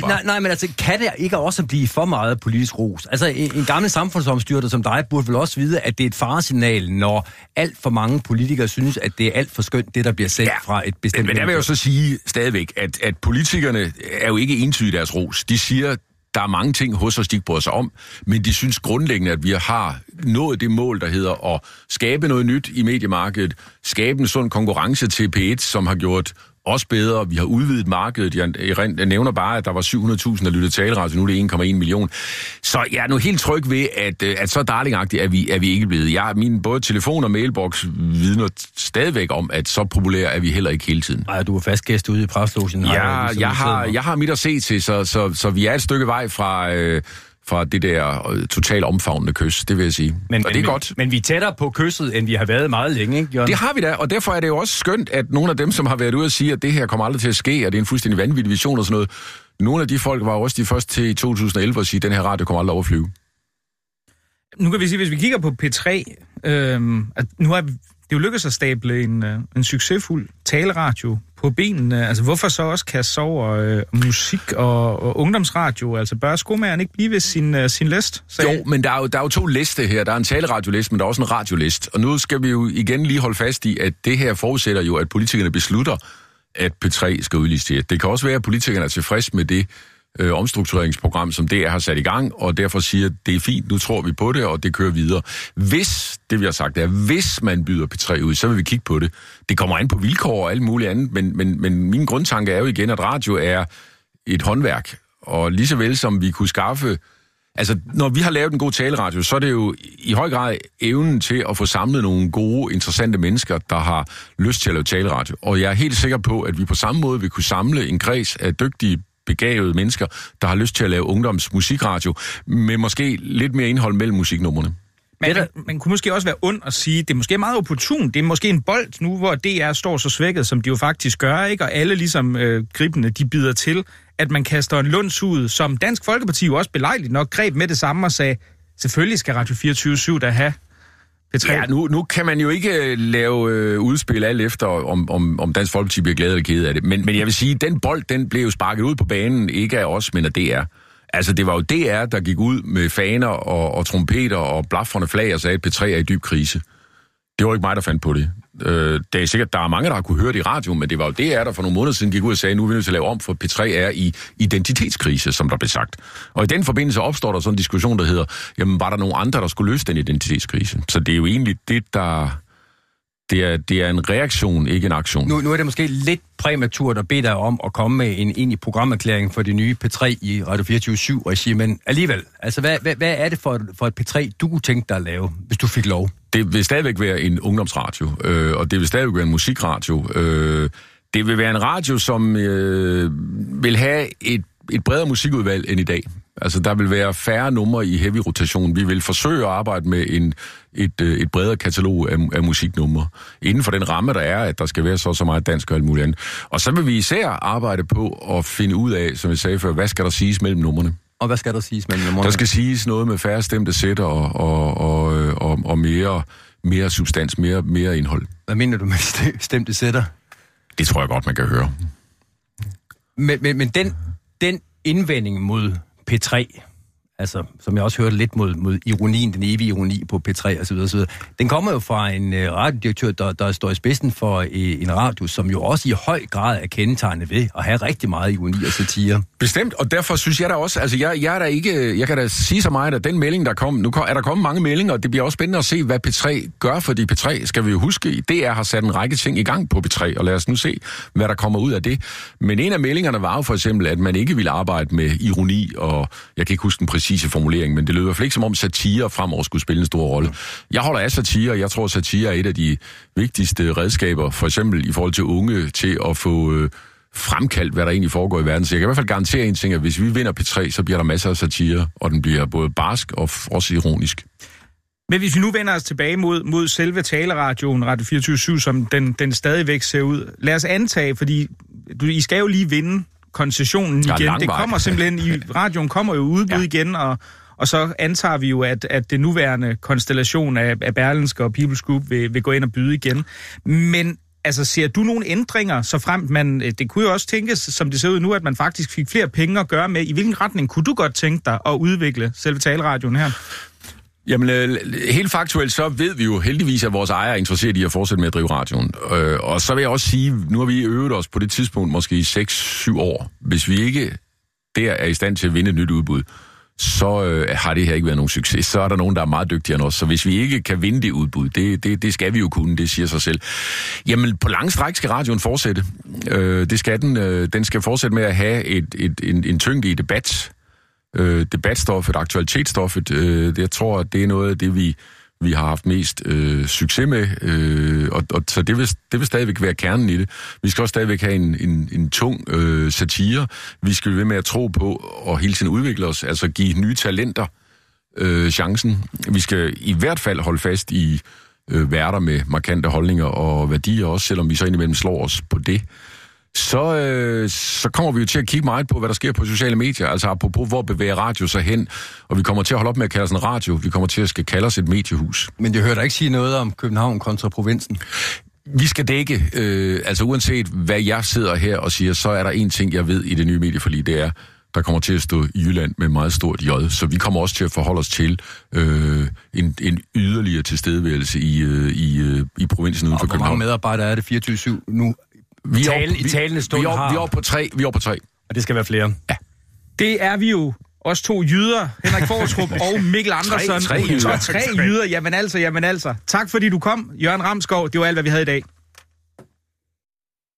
nej, nej, men altså, kan det ikke også blive for meget politisk ros? Altså, en, en gammel samfundsomstyrter som dig burde vel også vide, at det er et faresignal, når alt for mange politikere synes, at det er alt for skønt, det der bliver sendt ja, fra et bestemt... Men der vil jeg jo så sige stadigvæk, at, at politikerne er jo ikke entydige deres ros. De siger, der er mange ting hos os, de ikke bryder sig om, men de synes grundlæggende, at vi har nået det mål, der hedder at skabe noget nyt i mediemarkedet, skabe en sund konkurrence til P1, som har gjort også bedre. Vi har udvidet markedet. Jeg, jeg nævner bare, at der var 700.000, der lyttede taleradio, nu er det 1,1 million. Så jeg er nu helt tryg ved, at, øh, at så darlingagtigt er vi, er vi ikke blevet. Jeg, min både telefon og mailbox vidner stadigvæk om, at så populær er vi heller ikke hele tiden. Ej, du er fast gæst ude i preslogen. Ja, jeg, jeg, har, jeg har mit at se til, så, så, så vi er et stykke vej fra... Øh, fra det der øh, totalt omfavnende kys, det vil jeg sige. Men, og det er men, godt. Men vi er tættere på kysset, end vi har været meget længe, ikke, Jørgen? Det har vi da, og derfor er det jo også skønt, at nogle af dem, som har været ude og sige, at det her kommer aldrig til at ske, og det er en fuldstændig vanvittig vision og sådan noget, nogle af de folk var også de første til i 2011 at sige, at den her radio kommer aldrig over at flyve. Nu kan vi sige, hvis vi kigger på P3, øhm, at nu har det er jo lykkedes at stable en, øh, en succesfuld taleradio på benene. Altså, hvorfor så også kaste sig over øh, musik og, og ungdomsradio? Altså, bør skomageren ikke blive ved sin, øh, sin list? Sagde? Jo, men der er jo, der er jo to liste her. Der er en taleradioliste, men der er også en radioliste. Og nu skal vi jo igen lige holde fast i, at det her forudsætter jo, at politikerne beslutter, at P3 skal udlisteres. Det kan også være, at politikerne er tilfreds med det, øh, omstruktureringsprogram, som DR har sat i gang, og derfor siger, det er fint, nu tror vi på det, og det kører videre. Hvis, det vi har sagt er, hvis man byder P3 ud, så vil vi kigge på det. Det kommer an på vilkår og alt muligt andet, men, men, men min grundtanke er jo igen, at radio er et håndværk, og lige så vel som vi kunne skaffe Altså, når vi har lavet en god taleradio, så er det jo i høj grad evnen til at få samlet nogle gode, interessante mennesker, der har lyst til at lave taleradio. Og jeg er helt sikker på, at vi på samme måde vil kunne samle en kreds af dygtige begavede mennesker, der har lyst til at lave ungdomsmusikradio, med måske lidt mere indhold mellem musiknummerne. Men man, man kunne måske også være ond at sige, det er måske meget opportun, det er måske en bold nu, hvor DR står så svækket, som de jo faktisk gør, ikke? og alle ligesom øh, gribende, de bider til, at man kaster en lunds ud, som Dansk Folkeparti jo også belejligt nok greb med det samme og sagde, selvfølgelig skal Radio 24 der have det tre. Ja, nu, nu kan man jo ikke øh, lave øh, udspil alt efter, om, om, om Dansk Folkeparti bliver glad eller ked af det. Men, men jeg vil sige, den bold, den blev jo sparket ud på banen, ikke af os, men af DR. Altså, det var jo DR, der gik ud med faner og, og trompeter og blaffrende flag og sagde, at P3 er i dyb krise. Det var ikke mig, der fandt på det. Øh, det er sikkert, der er mange, der har kunne høre det i radio, men det var jo DR, der for nogle måneder siden gik ud og sagde, nu er vi nødt til at lave om, for P3 er i identitetskrise, som der blev sagt. Og i den forbindelse opstår der sådan en diskussion, der hedder, jamen var der nogen andre, der skulle løse den identitetskrise? Så det er jo egentlig det, der det er, det er en reaktion, ikke en aktion. Nu, nu er det måske lidt præmaturt at bede dig om at komme med en egentlig programerklæring for det nye P3 i Radio 24 regi men alligevel, altså hvad, hvad, hvad er det for, for et P3, du kunne tænke dig at lave, hvis du fik lov? Det vil stadigvæk være en ungdomsradio, øh, og det vil stadigvæk være en musikradio. Øh, det vil være en radio, som øh, vil have et, et bredere musikudvalg end i dag. Altså, der vil være færre numre i heavy rotation. Vi vil forsøge at arbejde med en, et, øh, et bredere katalog af, af musiknumre. Inden for den ramme, der er, at der skal være så så meget dansk og alt muligt andet. Og så vil vi især arbejde på at finde ud af, som jeg sagde før, hvad skal der siges mellem numrene? Og hvad skal der siges numrene? Der skal siges noget med færre stemte sæt og, og, og, øh, og, og mere, mere substans, mere, mere indhold. Hvad mener du med stemte sætter? Det tror jeg godt, man kan høre. Men, men, men den, den indvending mod P3, altså, som jeg også hørte lidt mod, mod ironien, den evige ironi på P3 osv., osv. Den kommer jo fra en øh, radiodirektør, der, der står i spidsen for øh, en radio, som jo også i høj grad er kendetegnet ved at have rigtig meget ironi og satire. Bestemt, og derfor synes jeg da også, altså jeg, jeg er da ikke, øh, jeg kan da sige så meget, at den melding, der kom, nu er der kommet mange meldinger, og det bliver også spændende at se, hvad P3 gør, fordi P3, skal vi jo huske, DR har sat en række ting i gang på P3, og lad os nu se, hvad der kommer ud af det. Men en af meldingerne var jo for eksempel, at man ikke ville arbejde med ironi, og jeg kan ikke huske den præcise formulering, men det lyder i hvert fald ikke som om satire fremover skulle spille en stor rolle. Jeg holder af satire, og jeg tror, satire er et af de vigtigste redskaber, for eksempel i forhold til unge, til at få... Øh, fremkaldt, hvad der egentlig foregår i verden. Så jeg kan i hvert fald garantere en ting, at hvis vi vinder P3, så bliver der masser af satire, og den bliver både barsk og også ironisk. Men hvis vi nu vender os tilbage mod, mod selve taleradioen, Radio 24 som den, den stadigvæk ser ud. Lad os antage, fordi du, I skal jo lige vinde koncessionen igen. Det kommer simpelthen i radioen kommer jo udbud ja. igen, og, og så antager vi jo, at, at det nuværende konstellation af, af Berlinske og People's Group vil, vil gå ind og byde igen. Men altså, ser du nogle ændringer, så frem man, øh, det kunne jo også tænkes, som det ser ud nu, at man faktisk fik flere penge at gøre med. I hvilken retning kunne du godt tænke dig at udvikle selve talradioen her? Jamen, øh, helt faktuelt, så ved vi jo heldigvis, at vores ejere er interesseret i at fortsætte med at drive radioen. Øh, og så vil jeg også sige, nu har vi øvet os på det tidspunkt måske i 6-7 år. Hvis vi ikke der er i stand til at vinde et nyt udbud, så øh, har det her ikke været nogen succes. Så er der nogen, der er meget dygtigere end os. Så hvis vi ikke kan vinde det udbud, det, det, det skal vi jo kunne, det siger sig selv. Jamen, på lang stræk skal radioen fortsætte. Øh, det skal den. Øh, den skal fortsætte med at have et, et, en, en tyngde i debat. Øh, debatstoffet, aktualitetsstoffet. Øh, jeg tror, at det er noget af det, vi vi har haft mest øh, succes med, øh, og, og så det vil, det vil stadigvæk være kernen i det. Vi skal også stadigvæk have en, en, en tung øh, satire. Vi skal blive ved med at tro på og hele tiden udvikle os, altså give nye talenter øh, chancen. Vi skal i hvert fald holde fast i øh, værter med markante holdninger og værdier, også selvom vi så indimellem slår os på det så, øh, så kommer vi jo til at kigge meget på, hvad der sker på sociale medier. Altså apropos, hvor bevæger radio sig hen. Og vi kommer til at holde op med at kalde os en radio. Vi kommer til at skal kalde os et mediehus. Men jeg hører dig ikke sige noget om København kontra provinsen. Vi skal dække, øh, altså uanset hvad jeg sidder her og siger, så er der en ting, jeg ved i det nye medieforlig, det er, der kommer til at stå Jylland med meget stort J. Så vi kommer også til at forholde os til øh, en, en yderligere tilstedeværelse i, øh, i, øh, i provinsen uden for Og hvor mange København. medarbejdere er det 24-7 nu? Vi er Tale- oppe- i talende stund vi, vi, er oppe- har- vi er oppe på tre. Vi er oppe på tre. Og det skal være flere. Ja. Det er vi jo. Os to jyder, Henrik Fortrup og Mikkel Andersen. tre jyder. Og tre jyder, jamen altså, jamen altså. Tak fordi du kom, Jørgen Ramskov. Det var alt, hvad vi havde i dag.